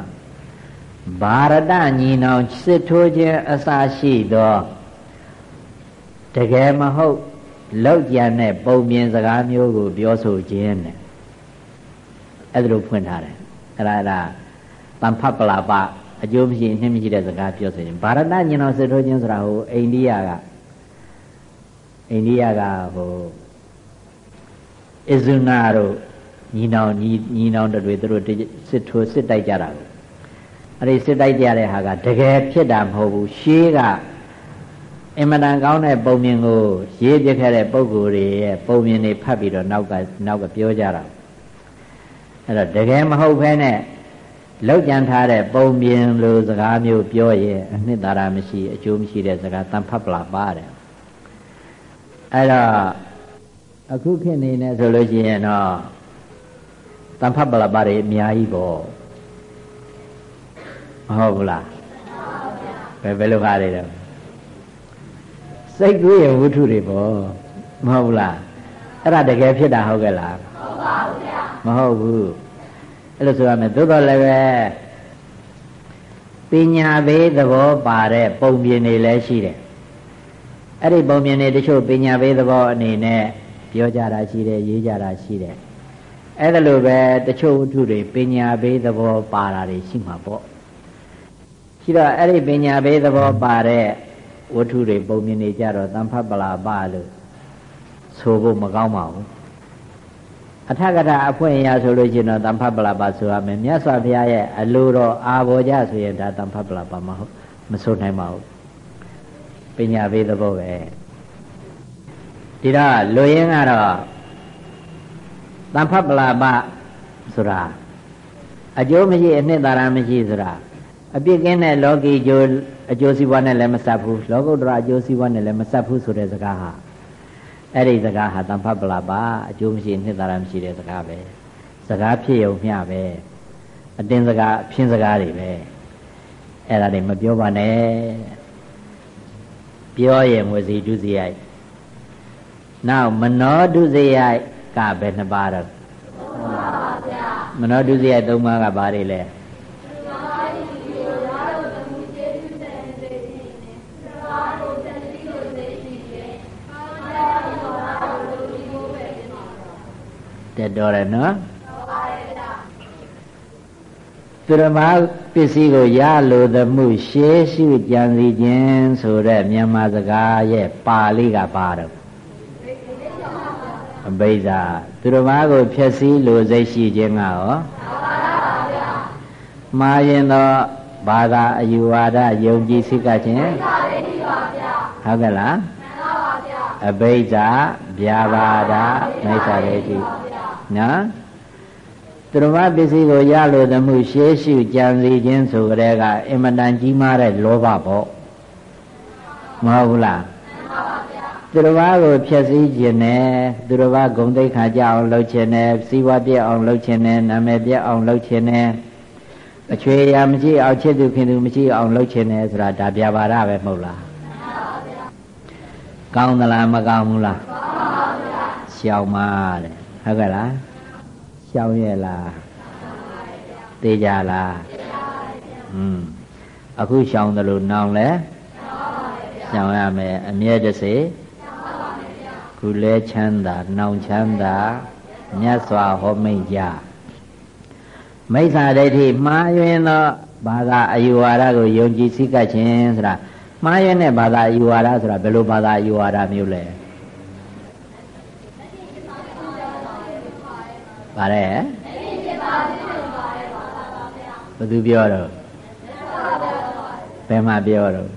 ဘာရတညီနောင်စစ်ထိုးခြင်းအစာရှိသောတကယ်မဟုတ်လောက်ကြံတဲ့ပုံပြင်စကားမျိုးကို ပြောဆိုခြင်းနဲ့အဲ့ဒါလိုဖွင့်ထားတယ်အဲ့ဒါအဲ့ဒါတန်ဖတ်ပလာပအကျိုးမရှိနှင်းမရှိတဲ့စကားပြောဆိုခြင်းဗာရဏညင်တော်စစ်ထိုးခြင်းဆိုတာဟိုအိန္ဒိယကအိန္ဒိယကဟိုအဇုနာတို့ ညီနောင်ညီညီနောင်တွေသူတို့စစ်ထိုးစစ်တိုက်ကြတာအဲ့ဒီစစ်တိုက်ကြတဲ့ဟာကတကယ်ဖြစ်တာမဟုတ်ဘူးရှေးကအင်မတန်ကောင်းတဲ့ပုံမြင်ကိုရေးပြခဲ့တဲ့ပုံကိုယ်တွေရဲ့ပုံမြင်တွေဖတ်ပြီးတော့နောက်ကနောက်ကပြောကြတာအဲ့တော့တကယ်မဟုတ်ဘဲနဲ့လောက်ကြံထားတဲ့ပုံမြင်လိုစကားမျိုးပြောရင်အနှစ်သာရမရှိအကျိုးမရှိတဲ့စကားတန်ဖတ်ပလာပါတယ်အဲ့တော့အခုခေတ်နေနေဆိုလို့ရှိရင်တော့ တန်ဖတ်ပလာပါတယ်အများကြီးပေါ့မဟုတ်ဘူးလားဘယ်ဘယ်လိုကားတွေတော့စိတ်ကူးရဲ့ဝိထုတွေပေါ့မဟုတ်လားအဲ့ဒါတကယ်ဖြစ်တာဟုတ်ကဲ့လားမဟုတ်ပါဘူးဗျာမဟုတ်ဘူးအဲ့လိုဆိုရမယ်သို့တော်လည်းပဲပညာဘေးသဘောပါတဲ့ပုံပြင်တွေလည်းရှိတယ်အဲ့ဒီပုံပြင်တွေတချို့ပညာဘေးသဘောအနေနဲ့ပြောကြတာရှိတယ်ရေးကြတာရှိတယ် အဲ့ဒါလိုပဲတချို့ဝတ္ထုတွေပညာဘေးသဘောပါတာတွေရှိမှာပေါ့ရှိတော့အဲ့ဒီပညာဘေးသဘောပါတဲ့ဝတ္ထုတွေပုံမြင်နေကြတော့တန်ဖတ်ပလာပလို့ဆိုဖို့မကောင်းပါဘူးအထကထာအဖွင့်ရဆိုလို့ရှိရင်တော့တန်ဖတ်ပလာပဆိုရမယ်မြတ်စွာဘုရားရဲ့အလိုတော်အာဘောကြဆိုရင်ဒါတန်ဖတ်ပလာပမဟုတ်မဆိုနိုင်ပါဘူးပညာပေးသဘောပဲဒီတော့လူရင်းကတော့ တန်ဖတ်ပလာပဆိုတာအကျိုးမရှိအနှစ်သာရမရှိဆိုတာအပြစ်ကင်းတဲ့လောကီကျိုးအကျိုးစီးပွားနဲ့လည်းမဆက်ဘူးလောကုတ္တရာအကျိုးစီးပွားနဲ့လည်းမဆက်ဘူးဆိုတဲ့စကားဟာအဲ့ဒီစကားဟာတမ္ဖပလာပါအကျိုးမရှိနှစ်သာရမရှိတဲ့စကားပဲစကားဖြစ်ုံမျှပဲအတင်းစကားဖြင်းစကားတွေပဲအဲ့ဒါတွေမပြောပါနဲ့ပြောရင်ဝစီဒုစရိုက်နောက်မနောဒုစရိုက် ကဘယ်နှပါတော့မနောဒုစရိုက်၃ပါးကဘာတွေလဲတက်တော်တယ်နော်သူရမပစ္စည်းကိုရလိုသမှုရှေးရှုကြံစီခြင်းဆိုတဲ့မြန်မာစကားရဲ့ပါဠိကပါတော့ အဘိဓါသူရမကိုဖြည့်ဆည်းလိုစိတ်ရှိခြင်းကရောမှားရင်တော့ဘာသာအယူဝါဒယုံကြည်စိတ်ကခြင်းဟုတ်ကဲ့လားအဘိဓါဗျာပါဒမိစ္ဆာဒိဋ္ဌိနော်သူတော်ဘာပစ္စည်းကိုရလို့သမှုရှေးရှုကြံစီခြင်းဆိုကြတဲ့ကအင်မတန်ကြီးမားတဲ့လောဘပေါ့မဟုတ်ဘူးလား သူတော်ဘာကိုဖျက်ဆီးခြင်းနဲ့သူတော်ဘာဂုံတိတ်ခါကြအောင်လုပ်ခြင်းနဲ့စီးပွားပြက်အောင်လုပ်ခြင်းနဲ့နာမည်ပြက်အောင်လုပ်ခြင်းနဲ့အချွေရာမရှိအောင်ချစ်သူခင်သူမရှိအောင်လုပ်ခြင်းနဲ့ဆိုတာဒါပြပါရပဲမဟုတ်လားကောင်းသလားမကောင်းဘူးလားကောင်းပါဗျာရှောင်ပါတဲ့ဟုတ်ကဲ့လားရှောင်ရဲ့လားသိကြလားอืมအခုရှောင်တယ်လို့နောင်လဲရှောင်ရမယ်အမြဲတစေ ခုလဲချမ်းသာနောင်ချမ်းသာမြတ်စွာဟောမိတ်ကြမိစ္ဆာဒိဋ္ဌိမှားယွင်းသောဘာသာအယူဝါဒကိုယုံကြည်စိတ်ကခြင်းဆိုတာမှားယွင်းတဲ့ဘာသာအယူဝါဒဆိုတာဘယ်လိုဘာသာအယူဝါဒမျိုးလဲပါတယ်ဘယ်သူပြောတော့ဘယ်မှာပြောတော့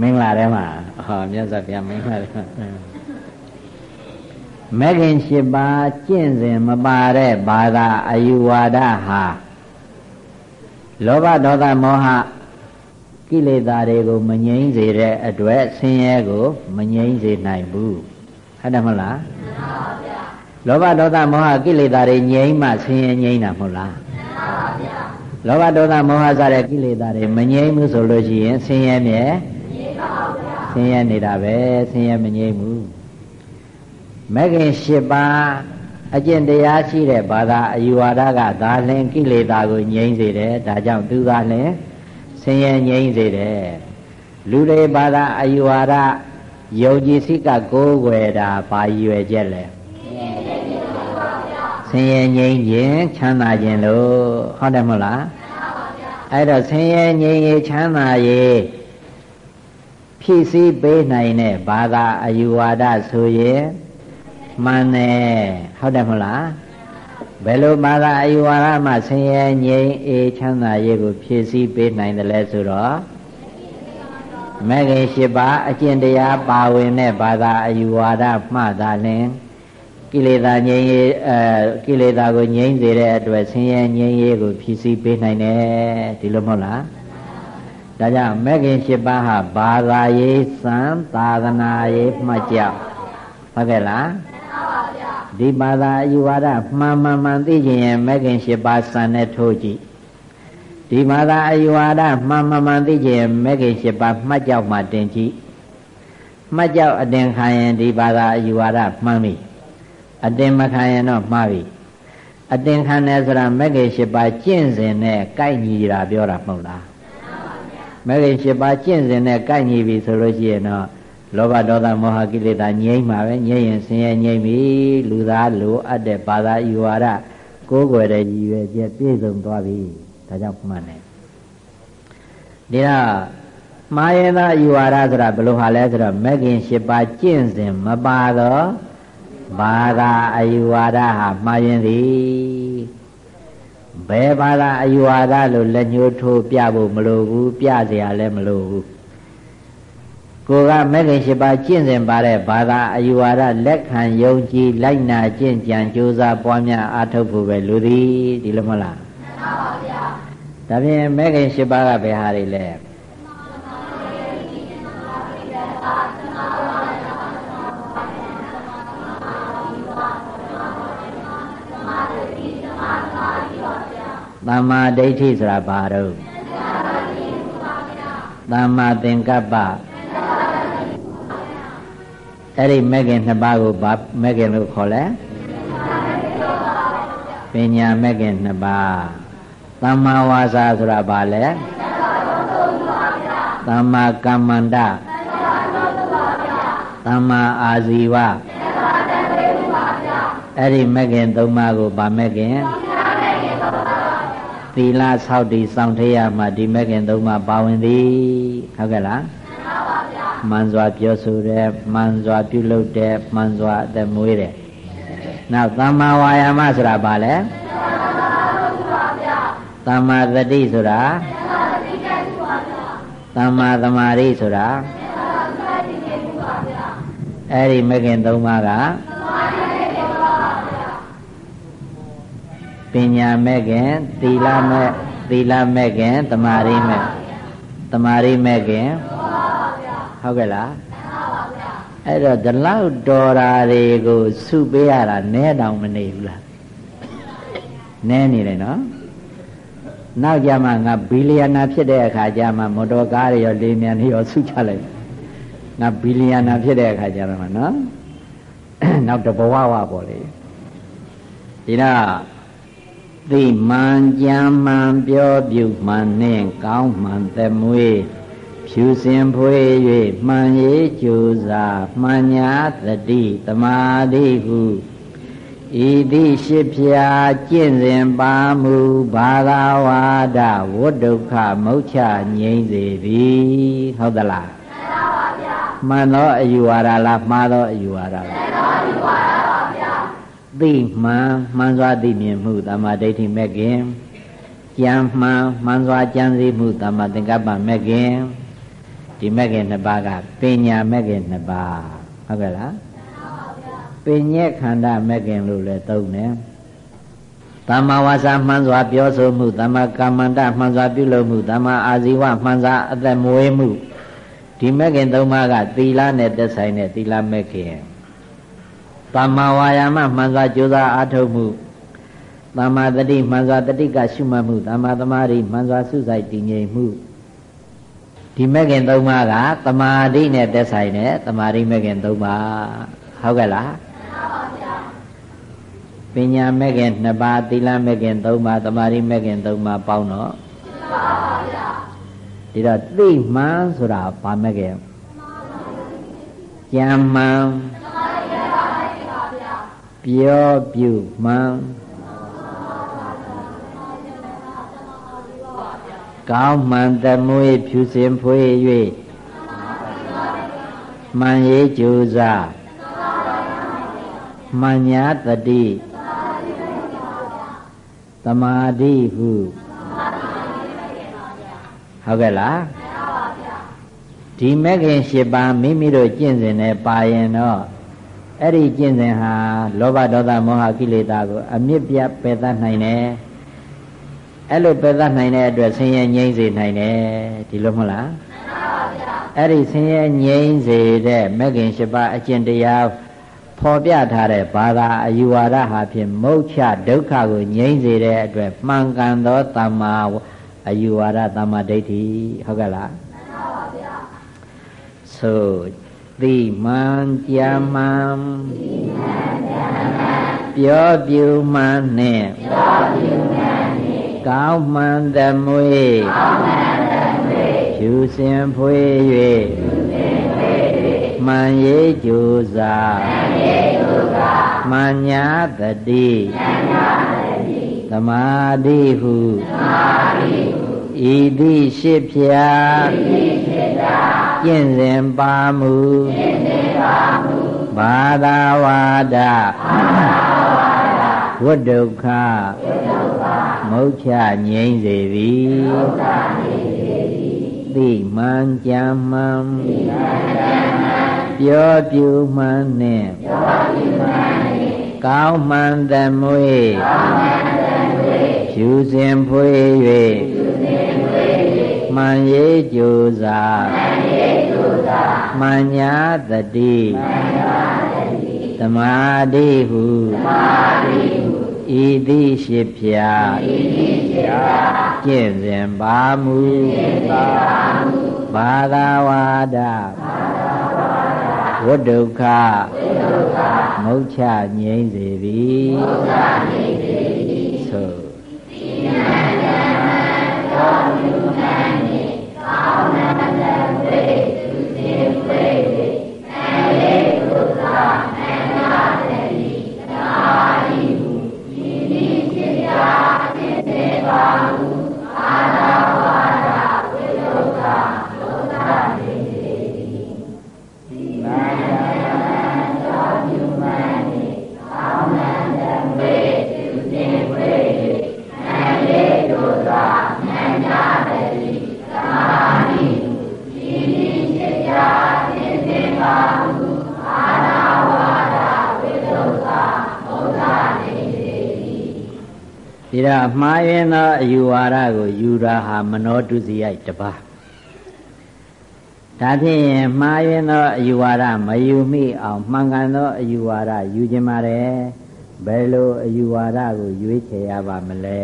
မင်္ဂလာထဲမှာ ဟောမြတ်စွာဘုရားမင်္ဂလာထဲမှာမဂ္ဂင်၈ပါးကျင့်စဉ်မပါတဲ့ဘာသာအယူဝါဒဟာလောဘဒေါသမောဟကိလေသာတွေကိုမငြိမ်းစေတဲ့အတွက်ဆင်းရဲကိုမငြိမ်းစေနိုင်ဘူးဟုတ်တယ်မဟုတ်လားမှန်ပါဗျာလောဘဒေါသမောဟကိလေသာတွေငြိမ်းမှဆင်းရဲငြိမ်းတာမဟုတ်လားမှန်ပါဗျာလောဘဒေါသမောဟစတဲ့ကိလေသာတွေမငြိမ်းဘူးဆိုလို့ရှိရင်ဆင်းရဲမြဲငြိမ်းပါဗျာ ဆင်းရဲနေတာပဲဆင်းရဲမငြိမ်းဘူးမဂ္ဂင်၈ပါးအကျင့်တရားရှိတဲ့ဘာသာအယူဝါဒကဒါလင်းကိလေသာကိုငြိမ်းစေတယ်ဒါကြောင့်သူကလည်းဆင်းရဲငြိမ်းစေတယ်လူတွေဘာသာအယူဝါဒယုံကြည်စိတ်ကကိုးွယ်တာပါရွယ်ချက်လဲဆင်းရဲငြိမ်းခြင်းချမ်းသာခြင်းလို့ဟုတ်တယ်မဟုတ်လားအဲ့တော့ဆင်းရဲငြိမ်းရေးချမ်းသာရေး ဖြည့်ဆည်းပေးနိုင်တဲ့ဘာသာအယူဝါဒဆိုရင်မှန်တယ်ဟုတ်တယ်မဟုတ်လားဘယ်လိုဘာသာအယူဝါဒမှဆင်းရဲငြိမ်းအေးချမ်းသာရေးကိုဖြည့်ဆည်းပေးနိုင်တယ်လဲဆိုတော့မဂ္ဂင်၈ပါးအကျင့်တရားပါဝင်တဲ့ဘာသာအယူဝါဒမှသာလင်ကိလေသာငြိမ်းရေးအဲကိလေသာကိုငြိမ်းစေတဲ့အတွက်ဆင်းရဲငြိမ်းရေးကိုဖြည့်ဆည်းပေးနိုင်တယ်ဒီလိုမဟုတ်လား ဒါကြောင့်မဂ္ဂင်၈ပါးဟာဘာသာရေးစံသာသနာရေးမှတ်ကြောက်ဟုတ်ကဲ့လားဒီဘာသာအယူဝါဒမှန်မှန်မှန်သိခြင်းရဲ့မဂ္ဂင်၈ပါးစံနဲ့ထိုးကြည့်ဒီဘာသာအယူဝါဒမှန်မှန်မှန်သိခြင်းရဲ့မဂ္ဂင်၈ပါးမှတ်ကြောက်မှတင်ကြည့်မှတ်ကြောက်အတင်ခံရင်ဒီဘာသာအယူဝါဒမှန်ပြီအတင်မခံရင်တော့မှားပြီအတင်ခံတယ်ဆိုတာမဂ္ဂင်၈ပါးကျင့်စဉ်နဲ့ကိုက်ညီတာပြောတာမဟုတ်လား မဂ္ဂင်၈ပါးကျင့်စဉ်နဲ့ကိုက်ညီပြီဆိုလို့ရှိရင်တော့လောဘဒေါသမောဟကိလေသာငြိမ့်မှာပဲငြိမ့်ရင်ဆင်းရဲငြိမ့်ပြီလူသားလိုအပ်တဲ့ဘာသာယူဝါဒကိုးကွယ်တဲ့ရည်ရွယ်ချက်ပြည့်စုံသွားပြီဒါကြောင့်မှန်တယ်ဒီတော့မှားရင်သာယူဝါဒဆိုတာဘယ်လိုဟာလဲဆိုတော့မဂ်ခင်၈ပါးကျင့်စဉ်မပါတော့ဘာသာအယူဝါဒဟာမှားရင်သည် ဘယ်ဘာသာအယူဝါဒလို့လက်ညှိုးထိုးပြဖို့မလိုဘူးပြเสียလည်းမလိုဘူးကိုကမဂ္ဂင်၈ပါးကျင့်စဉ်ပါတဲ့ဘာသာအယူဝါဒလက်ခံယုံကြည်လိုက်နာကျင့်ကြံကြိုးစားပွားများအားထုတ်ဖို့ပဲလူသည်ဒီလိုမဟုတ်လားမှန်ပါဗျာဒါဖြင့်မဂ္ဂင်၈ပါးကဘယ်ဟာတွေလဲ သမ္မာဒိဋ္ဌိဆိုတာဘာတော့သမ္မာသင်္ကပ္ပအဲ့ဒီမဲ့ခင်နှစ်ပါးကိုဗာမဲ့ခင်လို့ခေါ်လဲပညာမဲ့ခင်နှစ်ပါးသမ္မာဝါစာဆိုတာဘာလဲသမ္မာကမ္မန္တသမ္မာအာဇီဝအဲ့ဒီမဲ့ခင်သုံးပါးကိုဗာမဲ့ခင် သီလဆောက်တည်စောင့်ထရမှဒီမဲ့ခင်သုံးပါးပါဝင်သည်ဟုတ်ကဲ့လားမှန်စွာပြောဆိုတယ်မှန်စွာပြုလုပ်တယ်မှန်စွာအသက်မွေးတယ်နောက်သမ္မာဝါယာမဆိုတာဘာလဲသမ္မာသတိဆိုတာသမ္မာသမာဓိဆိုတာအဲ့ဒီမဂ်ခင်၃ပါးက ပညာမဲ့ခင်သီလမဲ့သီလမဲ့ခင်တမာရိမဲ့တမာရိမဲ့ခင်ဟုတ်ကဲ့လားအဲ့တော့ဒီလောက်တော်တာတွေကိုစုပေးရတာနဲတောင်မနေဘူးလားနဲနေတယ်နော်နောက်ကြမှာငါဘီလီယံနာဖြစ်တဲ့အခါကျမှမော်တော်ကားတွေရောလေမြန်တွေရောစုချလိုက်ငါဘီလီယံနာဖြစ်တဲ့အခါကျတော့မှနော်နောက်တဘဝဝပေါ့လေဒီတော့ သိမှန်ကြံမှန်ပြောပြုမှန်နှင့်ကောင်းမှန်သမွေးဖြူစင်ဖွေး၍မှန်ရေးကြိုးစားမှန်ညာတတိတမာတိဟုဤတိရှိဖြာကျင့်စဉ်ပါမူဘာသာဝါဒဝဋ္ဒုက္ခမုတ်ချငြိမ့်စေသည်ဟုတ်သလားမှန်ပါဗျာမှန်သောအယူဝါဒလားမှားသောအယူဝါဒလားမှန်သောအယူဝါဒပါဗျာ သိမှန်မှန်စွာသိမြင်မှုတမ္မာဒိဋ္ဌိမဲ့ခင်ကြံမှန်မှန်စွာကြံစည်မှုတမ္မာသင်္ကပ္ပမဲ့ခင်ဒီမဲ့ခင်နှစ်ပါးကပညာမဲ့ခင်နှစ်ပါးဟုတ်ကဲ့လားပညေခန္ဓာမဲ့ခင်လို့လည်းသုံးတယ်သမ္မာဝါစာမှန်စွာပြောဆိုမှုသမ္မာကမ္မန္တမှန်စွာပြုလုပ်မှုသမ္မာအာဇီဝမှန်စွာအသက်မွေးမှုဒီမဲ့ခင်သုံးပါးကသီလနဲ့သက်ဆိုင်တဲ့သီလမဲ့ခင် သမ္မာဝါယာမမှန်စွာကြိုးစားအားထုတ်မှုသမ္မာတတိမှန်စွာတတိကရှုမှတ်မှုသမ္မာသမာဓိမှန်စွာစုစိုက်တည်ငြိမ်မှုဒီမဲ့ခင်သုံးပါးကသမာဓိနဲ့သက်ဆိုင်တဲ့သမာဓိမဲ့ခင်သုံးပါးဟုတ်ကဲ့လားပညာမဲ့ခင်2ပါးသီလမဲ့ခင်3ပါးသမာဓိမဲ့ခင်3ပါးပေါင်းတော့ဒီတော့သိမှန်ဆိုတာဘာမဲ့ခင်ကြံမှန် ပြောပြုမှန်ကောင်းမှန်သမွေဖြူစင်ဖွေး၍မှန်ရေးကြိုးစားမှန်ညာတတိသမာဓိဟုဟုတ်ကဲ့လားဒီမဂ္ဂင်၈ပါးမိမိတို့ကျင့်စဉ်နဲ့ပါရင်တော့ အဲ့ဒီကျင့်စဉ်ဟာလောဘဒေါသမောဟကိလေသာကိုအမြင့်ပြတ်ပယ်သနိုင်တယ်အဲ့လိုပယ်သနိုင်တဲ့အတွက်ဆင်းရဲငြိမ့်စေနိုင်တယ်ဒီလိုမဟုတ်လားအဲ့ဒီဆင်းရဲငြိမ့်စေတဲ့မဂ္ဂင်၈ပါးအကျင့်တရားဖော်ပြထားတဲ့ဘာသာအယူဝါဒဟာဖြင့်မုတ်ချဒုက္ခကိုငြိမ့်စေတဲ့အတွက်မှန်ကန်သောတမ္မာအယူဝါဒတမ္မာဒိဋ္ဌိဟုတ်ကဲ့လားမှန်ပါဗျာဆို သိမှန်ကြမှန်ပြောပြူမှန်နဲ့ပြောပြူမှန်နဲ့ကောင်းမှန်သမွေကောင်းမှန်သမွေဖြူစင်ဖွေး၍ဖြူစင်ဖွေး၍မှန်ရေးကြိုးစားမှန်ရေးကြိုးစားမှန်ညာတတိမှန်ညာတတိသမာဓိဟုသမာဓိဟုဤတိရှိဖြာဤတိရှိဖြာ ကျင့်စဉ်ပါမူကျင့်စဉ်ပါမူဘာသာဝါဒဘာသာဝါဒဝတ္ဒုက္ခဝတ္ဒုက္ခမုတ်ချငြိမ့်စေသည်မုတ်ချငြိမ့်စေသည်သိမှန်ကြံမှန်သိမှန်ကြံမှန်ပြောပြူမှန်နှင့်ပြောပြူမှန်နှင့်ကောင်းမှန်သမွေကောင်းမှန်သမွေဖြူစင်ဖွေး၍ဖြူစင်ဖွေး၍ မှန်ရေးကြိုးစားမှန်ရေးကြိုးစားမှန်ညာတတိမှန်ညာတတိသမာဓိဟုသမာဓိဟုဤတိရှိဖြာဤတိရှိဖြာကျင့်စဉ်ပါမူကျင့်စဉ်ပါမူဘာသာဝါဒဘာသာဝါဒဝတ္ဒုက္ခဝတ္ဒုက္ခမုတ်ချငြိမ့်စေသည်မုတ်ချငြိမ့် မှားရင်သောအယူဝါဒကိုယူတာဟာမနောတုစီရိုက်တပါးဒါဖြင့်မှားရင်သောအယူဝါဒမယူမိအောင်မှန်ကန်သောအယူဝါဒယူခြင်းပါတယ်ဘယ်လိုအယူဝါဒကိုရွေးချယ်ရပါမလဲ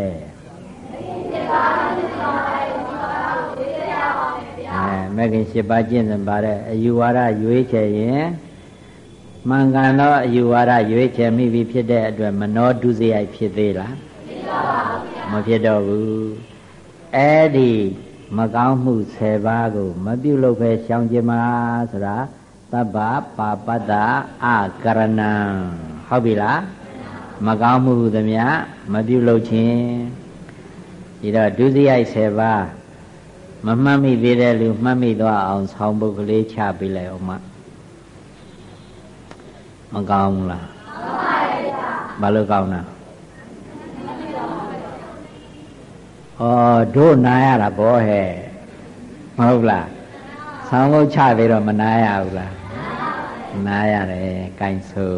အဲမဂ္ဂင်၈ပါးကျင့်စဉ်ပါတဲ့အယူဝါဒရွေးချယ်ရင်မှန်ကန်သောအယူဝါဒရွေးချယ်မိပြီဖြစ်တဲ့အတွက်မနောတုစရိုက်ဖြစ်သေးလား မဖြစ်တော့ဘူးအဲ့ဒီမကောင်းမှု10ပါးကို မပြုတ်လို့ပဲရှောင်ကျင်ပါဆိုတာသဗ္ဗပါပတ္တအကရဏံဟုတ်ပြီလားမကောင်းမှုသမျှမပြုတ်လို့ခြင်းဒီတော့ဒုစရိုက်10ပါးမမှတ်မိသေးတဲ့လူမှတ်မိသွားအောင်ဆောင်းပုတ်ကလေးချပေးလိုက်အောင်မမကောင်းဘူးလားမဘာလို့ကောင်းတာ ဩတို့နာရတာဘောဟဲ့မဟုတ်လားဆောင်းကုတ်ချသေးတော့မနာရဘူးလားနာရတယ်ဂိုင်းဆို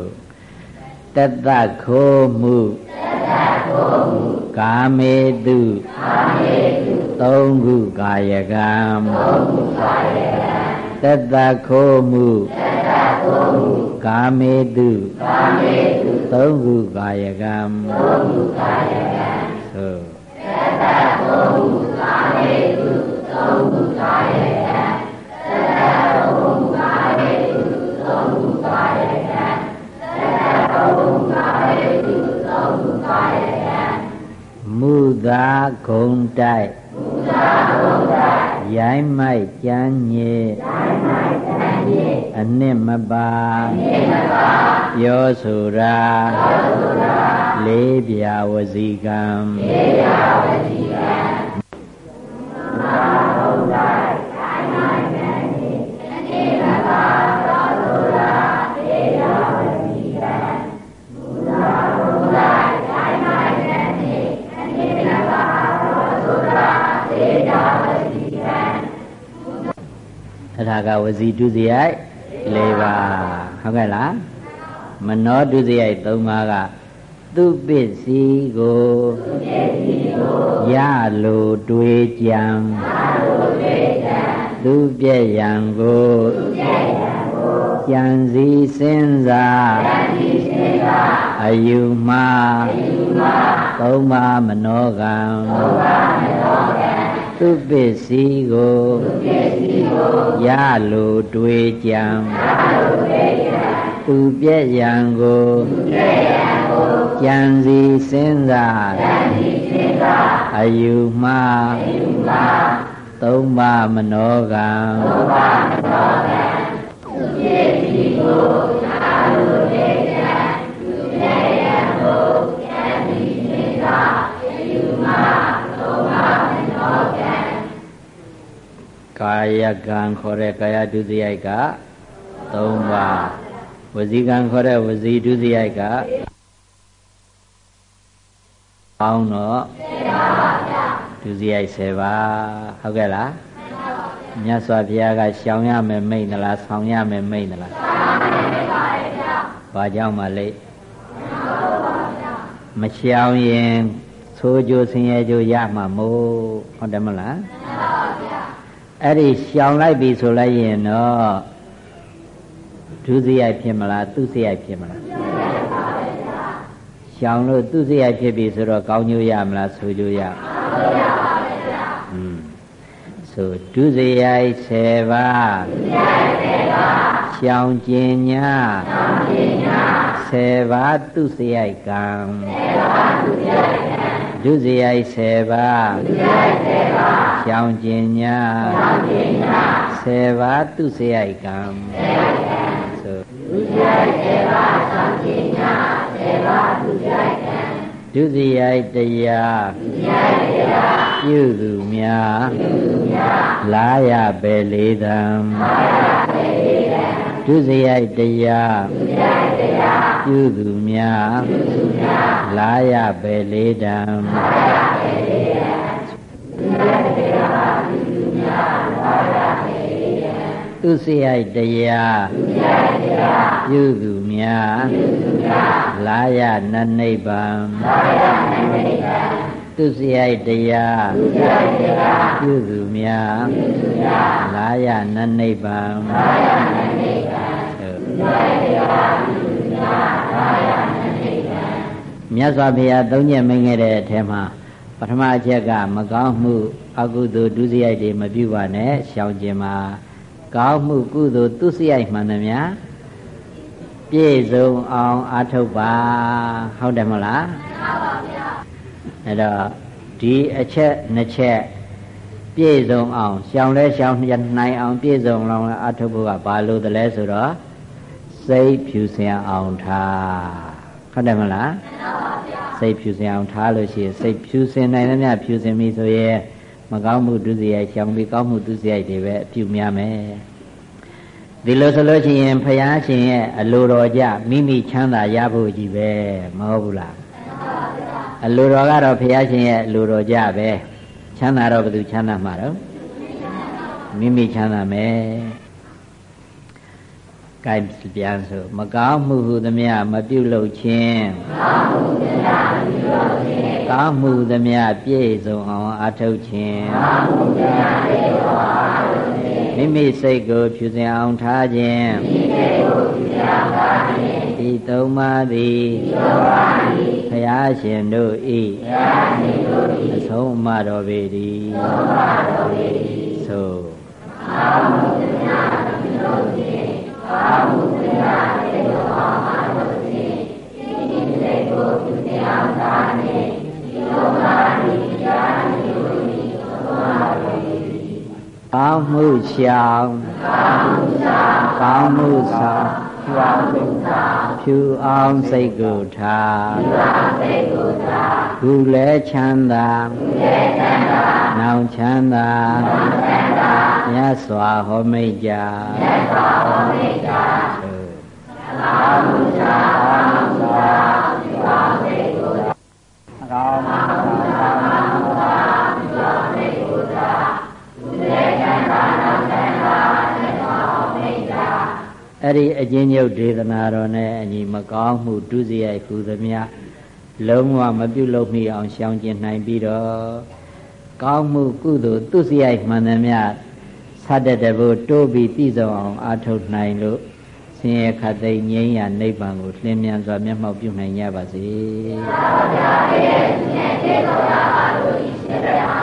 တတ္တခိုးမှုတတ္တခိုးမှုကာမေတုကာမေတုသုံးခုကာယကံသုံးခုကာယကံတတ္တခိုးမှုတတ္တခိုးမှုကာမေတုကာမေတုသုံးခုကာယကံသုံးခုကာယကံသို့တတ္တခိုး မှုကာမေတုသုံးခုကာယကံတတ္တခိုးမှုကာမေတုသုံးခုကာယကံတတ္တခိုးမှုကာမေတုသုံးခုကာယကံမုသာဂုံတိုက်မုသာဂုံတိုက်ရိုင်းမိုက်ကြမ်းညေရိုင်းမိုက်ကြမ်းညေအနှစ်မပါအနှစ်မပါပြောဆိုတာပြောဆိုတာ လေးပြဝစီကံလေးပြဝစီကံမုသာဂုံတိုက်ရိုင်းမိုက်ကြမ်းညေအနှစ်မပါပြောဆိုတာလေးပြဝစီကံမုသာဂုံတိုက်ရိုင်းမိုက်ကြမ်းညေအနှစ်မပါပြောဆိုတာလေးပြဝစီကံအဲ့ဒါကဝစီတုဇယိုက်၄ပါးဟုတ်ကဲ့လားမနောတုဇယိုက်၃ပါးက သူပစ္စည်းကိုရလိုတွေးကြံသူပြည့်ရန်ကိုကြံစည်းစဉ်းစားအယူမှာသုံးပါမနောကံသူပစ္စည်းကိုရလိုတွေးကြံ သူပြည့်ရန်ကိုကြံစီစဉ်းစားအယူမှာသုံးပါမနောကံသူပစ္စည်းကိုရလိုတွေးကြံသူပြည့်ရန်ကိုကြံစီစဉ်းစားအယူမှာသုံးပါမနောကံကာယကံခေါ်တဲ့ကာယဒုစရိုက်က3ပါး ဝစီကံခေါ်တဲ့ဝစီဒုစရိုက်ကပေါင်းတော့10ပါးပါဗျာဒုစရိုက်10ပါးဟုတ်ကဲ့လားမြတ်စွာဘုရားကရှောင်ရမယ်မိတ်နလားဆောင်ရမယ်မိတ်နလားဆောင်ရမယ်ပါဗျာဘာကြောင့်မလဲမရှောင်ရင်သိုးကြိုဆင်းရဲကြိုရမှာမို့ဟုတ်တယ်မလားမှန်ပါဗျာအဲ့ဒီရှောင်လိုက်ပြီဆိုလိုက်ရင်တော့ ဒုစရိုက်ဖြစ်မလားသူစရိုက်ဖြစ်မလားရှောင်လို့သူစရိုက်ဖြစ်ပြီဆိုတော့ကောင်းကျိုးရမလားဆိုကျိုးရကောင်းကျိုးရပါဗျာอืมဆိုဒုစရိုက်10ပါးဒုစရိုက်10ပါးရှောင်ကျင်ညာရှောင်ကျင်ညာ10ပါးသူစရိုက်ကံ10ပါးသူစရိုက်ကံဒုစရိုက်10ပါးဒုစရိုက်10ပါးရှောင်ကျင်ညာရှောင်ကျင်ညာ10ပါးသူစရိုက်ကံ10ပါးကံဆို ဒုစရိုက်10ပါးရှောင်ကျင်ညာ10ပါးသူစရိုက်ကံဒုစရိုက်တရားဒုစရိုက်တရားပြုသူများပြုသူများလာရပဲလေးတံလာရပဲလေးတံဒုစရိုက်တရားဒုစရိုက်တရားပြုသူများပြုသူများလာရပဲလေးတံလာရပဲလေးတံဒုစရိုက်တရားပြုသူများလာရပဲလေးတံသူစရိုက်တရားဒုစရိုက်တရားပြုသူများ ပြုသူများလာရနနိဗ္ဗာန်လာရနနိဗ္ဗာန်သူစရိုက်တရားသူစရိုက်တရားပြုသူများပြုသူများလာရနနိဗ္ဗာန်လာရနနိဗ္ဗာန်သူစရိုက်တရားပြုသူများလာရနနိဗ္ဗာန်မြတ်စွာဘုရားသုံးညမိန်ခဲ့တဲ့အထက်မှာပထမအချက်ကမကောင်းမှု အကုသိုလ်ဒုစရိုက်တွေမပြုပါနဲ့ရှောင်ကျင်ပါ ကောင်းမှုကုသိုလ်သူစရိုက်မှန်သမျှပြည့်စုံအောင်အားထုတ်ပါဟုတ်တယ်မလားမှန်ပါဗျာအဲ့တော့ဒီအချက်နှစ်ချက်ပြည့်စုံအောင်ရှောင်လဲရှောင်နိုင်အောင်ပြည့်စုံအောင်အားထုတ်ဖို့ကဘာလို့တလဲဆိုတော့စိတ်ဖြူစင်အောင်ထားဟုတ်တယ်မလားမှန်ပါဗျာစိတ်ဖြူစင်အောင်ထားလို့ရှိရင်စိတ်ဖြူစင်နိုင်တဲ့မြဖြူစင်ပြီဆိုရင် မကောင်းမှုဒုစရိုက်ရှောင်ပြီးကောင်းမှုဒုစရိုက်တွေပဲအပြုများမယ်ဒဒီလိုဆိုလို့ရှိရင်ဖရာရှင်ရဲ့အလိုတော်ကြမိမိချမ်းသာရဖို့ကြီးပဲမဟုတ်ဘူးလားအလိုတော်ကတော့ဖရာရှင်ရဲ့အလိုတော်ကြပဲချမ်းသာတော့ဘယ်သူချမ်းသာမှာတော့မိမိချမ်းသာမယ်ကဲပြန်ဆိုမကောင်းမှုဟုသမျှမပြုလုပ်ခြင်းကောင်းမှုသမျှ ပြည့်စုံအောင်အထုတ်ခြင်းမိမိစိတ်ကိုဖြူစင်အောင်ထားခြင်းဒီသုံးပါးသည်ဘုရားရှင်တို့ဤအဆုံးအမတော်ပေသည်သို့အာမုဒ္ဒနာပြုလို့ခြင်းအာမုဒ္ဒနာတေသောအာမုဒ္ဒခြင်းဒီနိစေကိုပြုတရားသာနှင့်ဒီလိုပါဒီတရားနိလိုဤသုံးပါးပေသည်ကောင်းမှုရှောင် ကောင်းမှုဆောင်ကောင်းမှုဆောင်ဖြူအောင်စိတ်ကိုထားဖြူအောင်စိတ်ကိုထားခုလဲချမ်းသာခုလဲချမ်းသာနောင်ချမ်းသာနောင်ချမ်းသာမြတ်စွာဟောမိတ်ကြမြတ်စွာဟောမိတ်ကြကောင်းမှုဆောင်ကောင်းမှုဆောင်ဖြူအောင်စိတ် အောင်စိတ်ကိုထားခုလဲချမ်းသာနောင်ချမ်းသာမြတ်စွာဟောမိတ်ကြအဲ့ဒီအချင်းညုတ်ဒေသနာတော်နဲ့အညီမကောင်းမှုဒုစရိုက်ခုသမျှလုံးဝမပြုတ်လို့မိအောင်ရှောင်ကျဉ်နိုင်ပြီးတော့ကောင်းမှုကုသိုလ်သူစရိုက်မှန်သမျှဆတ်တဲ့တဘို့တိုးပြီးပြည့်စုံအောင်အားထုတ်နိုင်လို့ ဆင်းရဲခတ်သိမ်းငြိမ်းရာနိဗ္ဗာန်ကိုလင်းမြန်စွာမျက်မှောက်ပြုနိုင်ကြပါစေ။သာသာရဲ့ဉာဏ်တည်တော်ရာလို့ဤစေတရာ